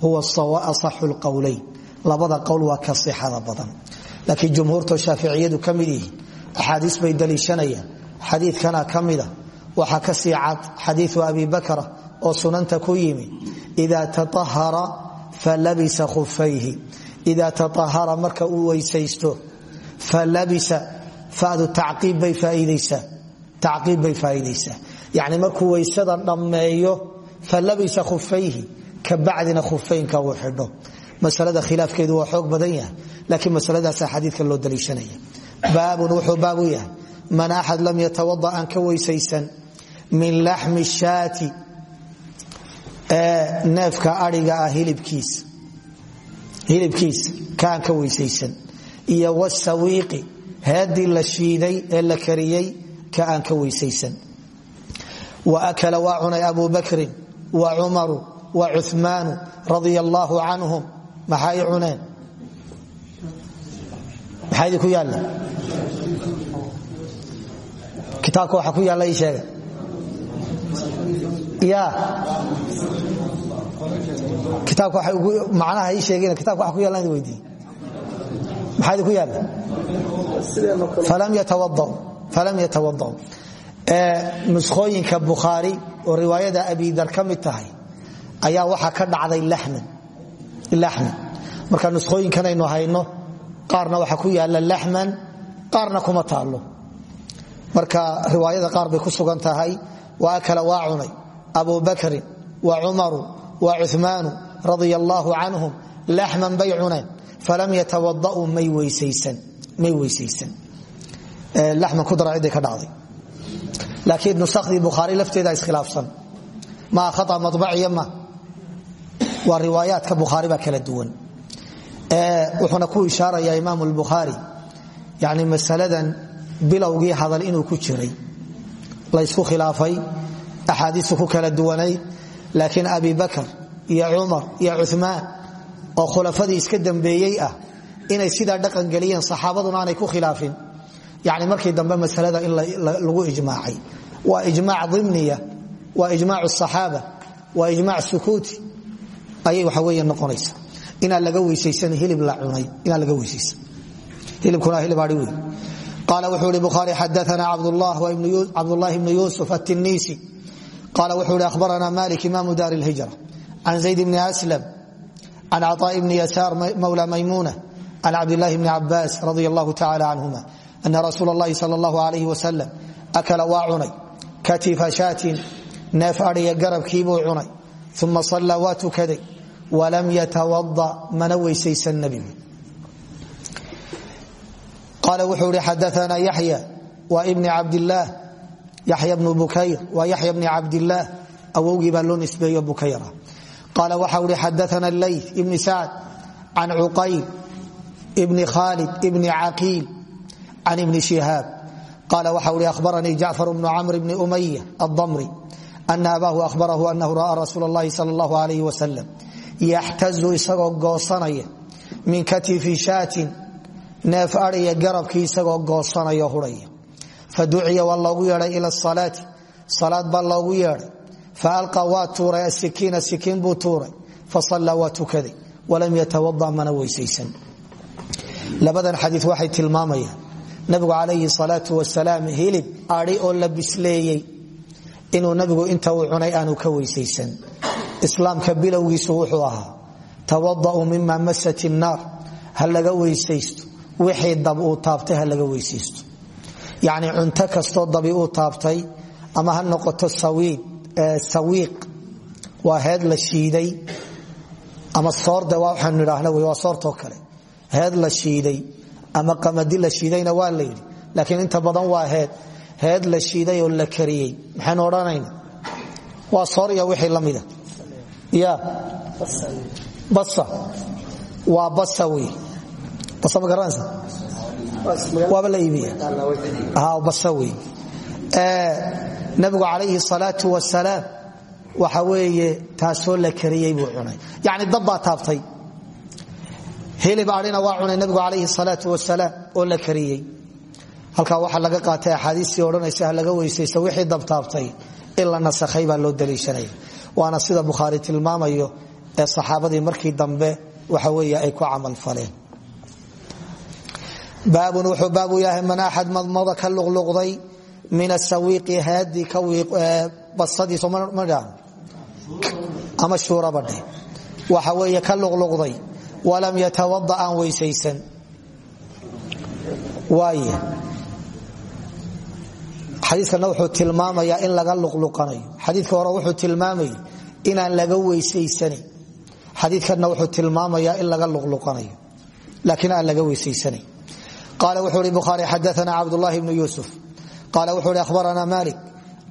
huwa asaxu lqowleyn labada qowl waa ka sixada badan. Laakiin jumhuurtoo shaaficiyadu ka mid bay daliishanayaan xadiikana ka mida waxaa ka sii cad xadiiu abi bakra oo sunanta ku yimi ida taahara falabisa khufayhi ida taahara marka uu weysaysto falabisa fadu taciib bay faa'iidaysaa. Yani markuu weysada dhammeeyo falabisa khufayhi kabacdina khufeynka uu xidho. Masalada khilaafkeedu waa xoog badan yahay laakiin masaladaasa xadiidka loo daliishanaya man axad lam yatawada aan ka weysaysan min laxmi shaati neefka ariga ah hilibkiisa kaan ka weysaysan iyo wsawiiqi heedii la shiiday ee la kariyey ka aan ka weysaysan. Wa akala waa cunay abu bakrin wa cumaru wa cumaanu radia allaahu canhum kitaabka waxa ku yaalla ii sheega. Ya kitaabka macnaha ii sheegeen kitabka waxa ku yalla idin weydiiye maxaa idinku yaalla? Falam yatawadau nuskhooyinka bukhaari oo riwaayada abidar ka tahay ayaa waxaa ka dhacday laxman marka nuskhooyinkanaynu hayno qaarna waxa ku yaalla laxman qaarna kuma taalo marka riwaayada qaar bay ku sugan tahay wa akala waa cunay. Abu bakrin wa cumaru wa cumaanu radia allaahu canhum laxman bay cuneen. Falam yatawada'uu may weysaysan laxman ku dara ciday ka dhacday. Laakiin nusakhdii bukhaari lafteeda iskhilaafsan maa khaa mabaciya ma waa riwaayaadka bukhaari baa kala duwan. Wuxuuna ku ishaaraya imaam lbukhaari yani masaladan bilowgii hadal inuu ku jiray. Laysku khilaafay axaadiistu ku kala duwanayd laakiin abi bakar iyo cumar iyo cumaan oo khulafadii iska dambeeyey ah inay sidaa dhaqan geliyeen saxaabaduna aanay ku khilaafin. Yani markii dambe masalada in lagu ijmaacay. Waa ijmaac dimniya waa ijmaac asaxaaba waa ijmaac sukuuti. Ayay waxa wey noqonaysa. Inaan laga weysaysan hilib la cunay inaan laga weysaysan. Hilibkuna hilib ai wey qaala wuxuu ihi bukhaari xadaana cabdullahi bnu yuusuf atiniisi qaala wuxuu ihi ahbarana malik imaamu daar lhijra can zayd bni aslam can caطaaء bni yasaar mawla maymuna can cabdillahi bni cabaas radi allahu tacala canhuma ana rasuul اllahi sal اllahu alayh wasalam akala waa cunay katifa shaatin neef adhiya garabkiibuu cunay uma sallaa waa tukaday walam yatawada mana weysaysan nabigu qaala wuxuu ihi xadaana yaxya waa ibni cabdilaah yaxya bnu bukayr waa yaxya bni cabdilaah awowgii baa loo nisbeeyo bukayra qaala waxau ihi xadaana ley ibni sacd can cuqayl ibni khaalid ibni caqiil can ibni shihaab qaala waxau ihi ahbaranii jacfar bnu camr bni umaya adamri ana abaahu ahbarahu anahu ra'aa rasuul اllahi sal اllahu alayh wasalam yaxtazu isagoo goosanaya min katifi shaatin neef aiya garabkii isagoo goosanaya huraya. Faduciya waa loogu yeedhay ila salaati. Salaad baa loogu yeedhay. Faalqa waa tuuray asikiina sikiin buu tuuray. Fasallaa waa tukaday. Walam yatawada mana weysaysan. Labadan xadii waxay tilmaamayaan. Nabigu calayhi salaau wasalaam hilib ai oo la inuu nabigu inta uu cunay aanu ka weysaysan. Islaamka bilowgiisu wuxuu ahaa tawada'u mima masat innaar ha laga weysaysto wixii dab uu taabtay ha laga weysaysto yacni cunto kastoo dabi uu taabtay ama ha noqoto sawiiq waa heed la shiiday ama soorde waxaanu idhaahna w waa soortoo kale. Heed la shiiday ama qamadi la shiidayna waa la yidhi. Inta badan waa heed. Heed la shiiday oo la kariyey. Maxaynu odhanayna waa soor iyo wixii la ya basa waa basa wey waaba la iibiya. Basa wey nabigu calayhi salaatu wasalaam waxa weeye taasoo la kariyey buu cunay. Yacni dab baa taabtay. Hilib adhina waa cunay nabigu calayhi salaatu wasalaam oo la kariyey. Halkaa waxaa laga qaatay axaadiistii odhanaysa ha laga weysaysto wixii dabtaabtay in la nasakhay baa loo daliishanaya waana sida bukhaari tilmaamayo ee saxaabadii markii dambe waxa weeye ay ku camalfaleen baabun wuxuu baabu yahay man axad madmada ka luqluqday min asawiiqi haadi basadiisma ama shuurabadhe waxa weeye ka luqluqday. Walam yatawada aan weysaysan. Waay xadiikana wuxuu tilmaamayaa in laga luqluqanayo. Xadiika hore wuxuu tilmaamayay inaan laga weysaysanayn xadiikana wuxuu tilmaamayaa in laga luqluqanayo. Laakiin aan laga weysaysanayn qaala wuxuu hi bukhaari xadaana cabdulahi bnu yuusuf qaala wuxuu hi ahbarana malik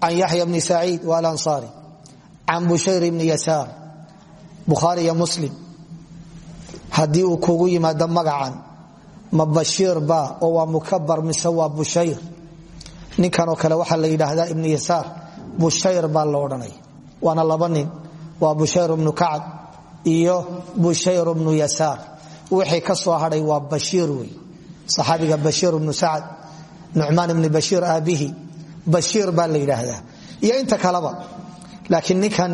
can yaxya bni saciid walansaari can bushayr bni yasaar bukhaari iyo muslim haddii uu kugu yimaado magacan ma bashiir ba oo waa mukabar mise waa bushayr ninkanoo kale waxaa la yidhaahdaa ibnu yasaar bushayr baa la odhanaya waana laba nin waa bushayr bnu kacab iyo bushayr bnu yasaar wixii ka soo hadhay waa bashiir wey saxaabiga bashiir bnu sacad nucmaan ibni bashiir aabihi bashiir baa la yidhaahdaa iyo inta kaleba laakiin ninkan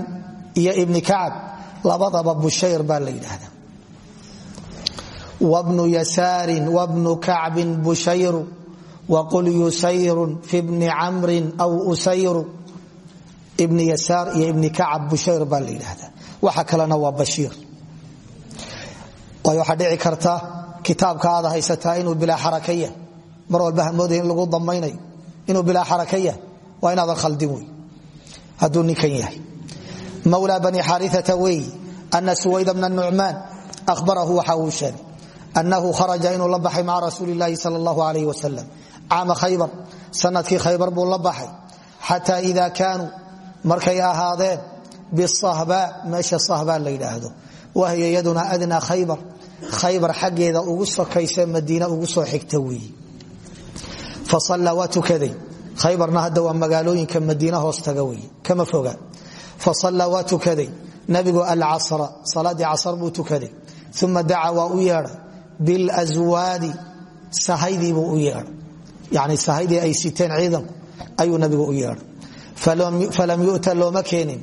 iyo ibni kacab labadaba bushayr baa la yidhaahdaa. Wbnu yasaarin wbnu kacbin bushayru waqul yusayrun fi bni camrin aw usayru ibni yasaar iyo ibni kacab bushayr baa la yidhaahdaa. Waxa kalena waa bashiir. Waayo waxaa dhici kitaabka aad haysataa inuu bilaa xarakaya mar walba hamoodaya in lagu damaynayo inuu bilaa xarakaya waa inaadan khaldin wey hadduu yahay. Mawlaa bani xaariata weeyi ana suwayda bna nucmaan ahbarahu waxa uu sheegay. Anahu kharaja inuu la baxay maca rasuuli laahi sal allahu alayh wasalam caama khaybar. Sanadkii khaybar buu la baxay. Xataa ida kaanuu markay ahaadeen bisahba meesha sahba la yidhaahdo. Wahiya yaduna adnaa khaybar khaybar xaggeeda ugu sokaysa madiina ugu soo xigta weeye fasallaa waa tukaday. Khaybarna hadda waa magaalooyinka madiina hoos taga weye kama foga. Fasallaa waa tukaday. Nabigu alcasra salaadii casr buu tukaday. Uma daca waa u yeedhay. Bilswaadi sahaydiibuu u yeedhay. Yani sahaydii ay siteen ciidanku ayuu nabigu u yeedhay. Falam yu'ta looma keenin.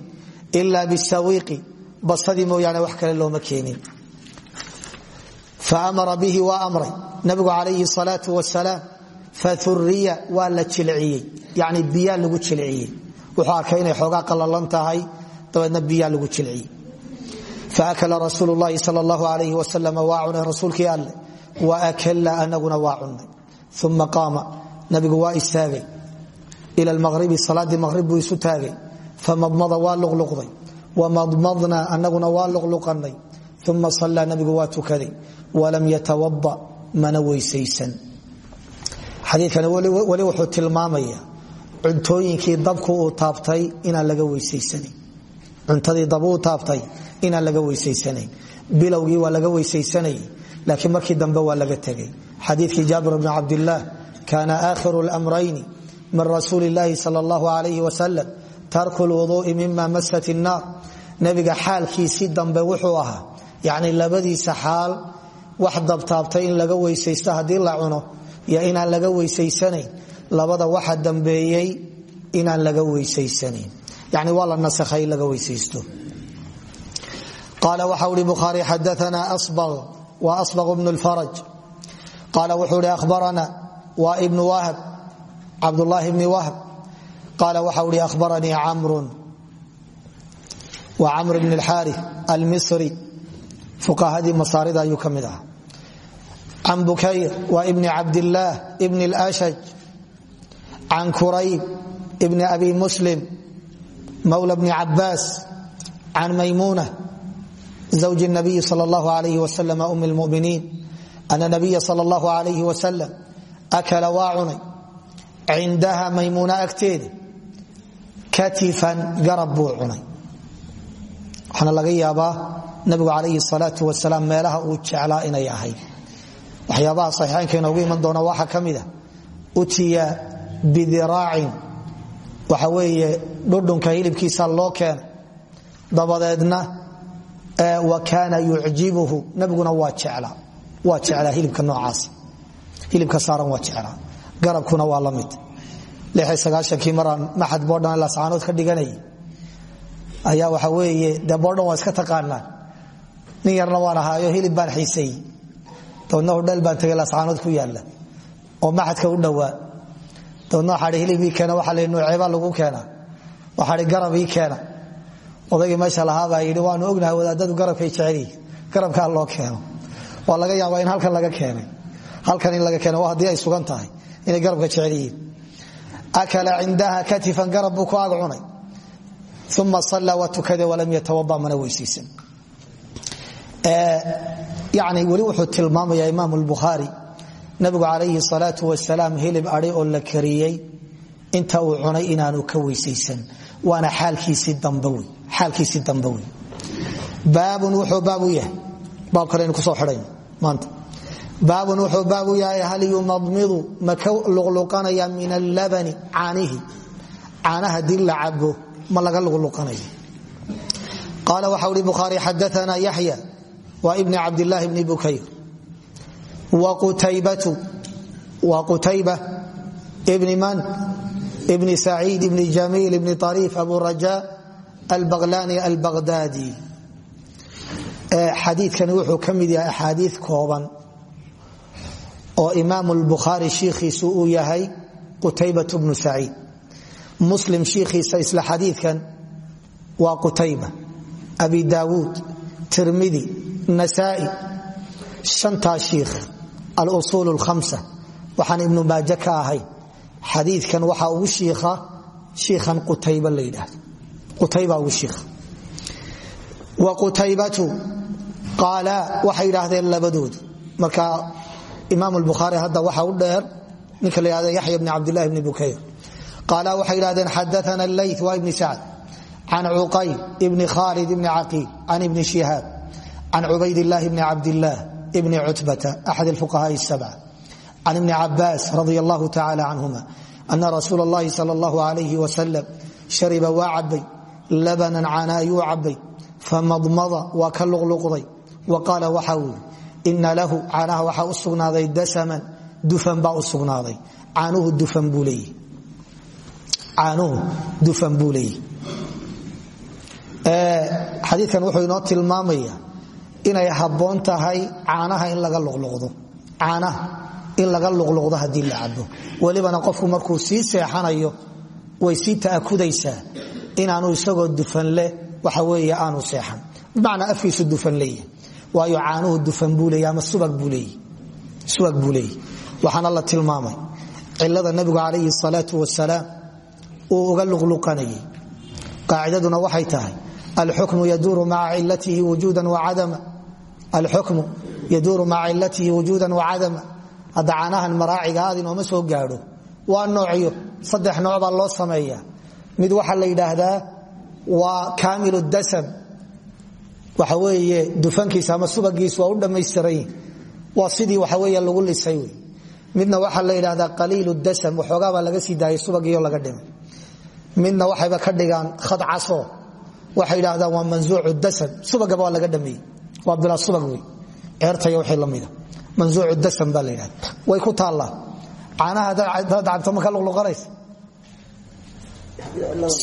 Ila bisawiiqi basadii mooyaane wax kale looma keenin faamara bihi waa amray nabigu calayhi salaau wasalaam fauriya waa la jilciyey yani biyaa lagu jilciyey wuxuu arkay inay xoogaa qalalan tahay dabeedna biyaa lagu jilciyey faakla rasuul lahi sal lahu alayh wasalam waa cunay rasuulkii alle waakla anaguna waa cunay uma qaama nabigu waa istaagay ila lmaqribi salaadii maqrib uma sallaa nabigu waa tukaday walam yatawada mana weysaysan. xadiikani weli wuxuu tilmaamaya cuntooyinkii dabku uu taabtay inaan laga weysaysanan cuntadii dab uu taabtay inaan laga weysaysanayn bilowgii waa laga weysaysanayay laakiin markii dambe waa laga tegay. xadiikii jaabir bni cabdilaah kaana aakhiru lmrayni min rasuuli illaahi sal allahu alayh wasalam tarku lwuduui mima masat innaar nebiga xaalkiisii dambe wuxuu ahaa yacni labadiisa xaal wax dabtaabtay in laga weysaysto haddii la cuno iyo inaan laga weysaysanayn labada waxa dambeeyey inaan laga weysaysanayn yani waa la nasakhay in laga weysaysto. Qaala waxau hi bukhaari xadaana asbaq wa asbaq bnu lfaraj qaala wuxuu hi ahbarana waa ibnu wahb cabdulaahi bni wahb qaala waxau hi ahbaranii camrun. Wa camr bn اlxaari almisri fuqahadii masaarida ayuu ka mid ah can bukayr wa ibni cabdillaah ibni اlashaj can kurayb ibni abi muslim mawla bni cabaas can maymuna زوج النبي صلى الله عليه وسلم أم المؤمنين أن النبي صلى الله عليه وسلم أكل واacunay cindaha maymuuna agteeda katifan garab buu cunay waxaana laga yaabaa nabigu calayhi salaau wasalaam meelaha uu jeclaa inay ahayd. Waxyaabaha saxiixaynka inoogu iman doona waxaa ka utiya bidiraacin waxa weeye dhudhunka hilibkiisa loo keenay dabadeedna wa kaana yucjibuhu. Nabiguna waa jeclaa. Waa jeclaa hilibka noocaas. Hilibka saaran waa jeclaa. Garabkuna waa la mid. Kii maraan maxad boodhan lascaanood ka dhiganayay ayaa waxa weeye dee waa iska taqaanaan nin yarna waan ahaayo hilib baan xiiseeyey dabeedna hodheel baan tegay lascaanood ku yaalla. Oo maxadka u dhowaa. Dabeedna waxaa hi hilib ii keena waxaa la lagu keena waxaa hi garab ii keena. Odaygii meesha lahaabaa yidhi waanu ognahay wadaadadu garabkay jeceliyi garabkaa loo keeno. Waa laga yaabaa in halkan laga keenay. Halkan in laga keena haddii ay sugan tahay inay garabka jecel akala cindaha katifan garab buu ku ag cunay. Uma sallaa waa yatawaba mana weysaysan yani weli wuxuu tilmaamaya imaam lbukhaari nabigu calayhi salaau wasalaam hilib adi oo la kariyey inta uu cunay inaanu ka weysaysan. Waana xaalkiisii dambe wey baabun wuxuu baab u yahay. Baab kaleaynu ku soo xidhayn maanta. Baabun wuxuu baab u yahay hal yumadmidu ma ka luqluqanaya min allabani caanihi. Caanaha dii la cabo ma laga luqluqanaya qaala waxau hi bukhaari xadaana yaxya waa ibni cabdilaahi bni bukayr. Wa qutayba ibni man. Ibni saciid ibni jamiil ibni ariif abu raja albaqlani albaqdaadi xadiikani wuxuu ka mid yahay axaadii kooban oo imaam lbukhaari shiikhiisu uu yahay qutaybat bnu saciid muslim shiikhiisa isla xadiikan waa qutayba abi daawuud tirmidi nasaai shantaa shiikh alusuul lhamsa waxaan ibnu maaje ka ahay xadiikan waxaa ugu shiikha shiikhan qutayba la yidhaahdo qutayba ugu shiikha wa qutaybatu qaala waxay yidhaahdeen labadoodu marka imaam bukhaari hadda waxa u dheer ninka la yhahda yaxya bni cabdillahi bni bukayr qaala waxay yidhahdeen xadaana lay waa ibni sacd can cuqayl ibni khalid ibni caqiil can ibni shihaab can cubaydillaahi bni cabdillaah ibni cutbata axad fuqahaai sabca can ibni cabaas radi allahu tacala canhuma ana rasuula allahi sal allahu alayh wasalam shariba waa cabay labanan cana ayuu cabay famadmada waa ka luqluqday wa qaala waxa uu yii ina lahu caanaha waxaa u sugnaaday dasaman dufan baa u sugnaaday caanuhu dufan buu leeyihi xadiikan wuxuu inoo tilmaamaya inay habboon tahay caanaha in laga luqluqdo. Caanaha in laga luqluqdo haddii la cabo welibana qofku markuu sii seexanayo way sii ta'akudaysaa inaanu isagoo dufan leh waxa weeye aanu seexan. Bimacnaa afkiisu dufan leeyahay. Waayo caanuhu dufan buu leeyahy ama subag buu leeyahy waxaana la tilmaamay cilada nabigu calayhi salaatu wasalaam uu uga luqluqanayay. Qaacidaduna waxay tahay alxukmu yaduuru maca cilatihi wujuudan wacadama hadda caanahan maraaciga aad inooma soo gaadho waa noocyo saddex nooc baa loo sameeya mid waxaa la yidhaahdaa waa kaamil dasam waxa weeye dufankiisa ama subagiisu waa u dhammaystiran waa sidii waxa weeye lagu lisay wey midna waxaa la yidhahdaa qaliil dasam waxoogaabaa laga sii daayay subagiyo laga dhimay midna waxayba ka dhigaan khad waxay idhahdaan waa mansuucu dasam. Subagaba waa laga dhameeyey waa bilaa subag wey ceertaya wixii lamida mansuucu dasam baa la yidhahda way ku taallaa. Caanaha hadaad cabto ma ka luqluqanaysa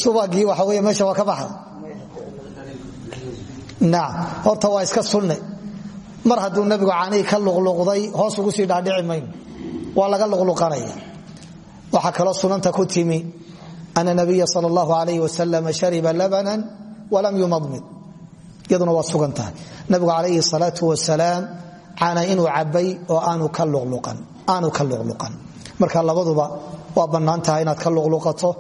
subagii waxa wey meesha waa ka baxda nacam horta waa iska sunne mar hadduu nabigu caanihii ka luqluqday hoos ugu sii dhaadhici waa laga luqluqanaya. Waxaa kaloo sunanta ku timi ana nabiya sal allahu alayh wasalam shariba labanan walam yumadmid iyaduna waa sugan tahay nabigu calayhi salaau wasalaam caana inuu cabay oo aanu marka labaduba waa bannaan inaad ka luqluqato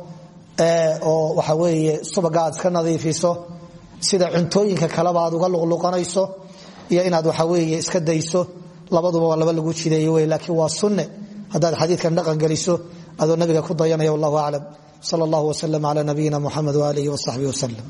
oo waxa weeye subaga aad nadiifiso sida cuntooyinka kaleba aad uga luqluqanayso iyo inaad waxa weeye iska dayso. Labaduba waa laba lagu jideeye wey laakiin waa sunne. Haddaad xadiidkan dhaqan geliso adoo nabiga ku dayanaya wallahu aclam sal allah wslm cla nabiyina muxamed walih wsaxbi wslm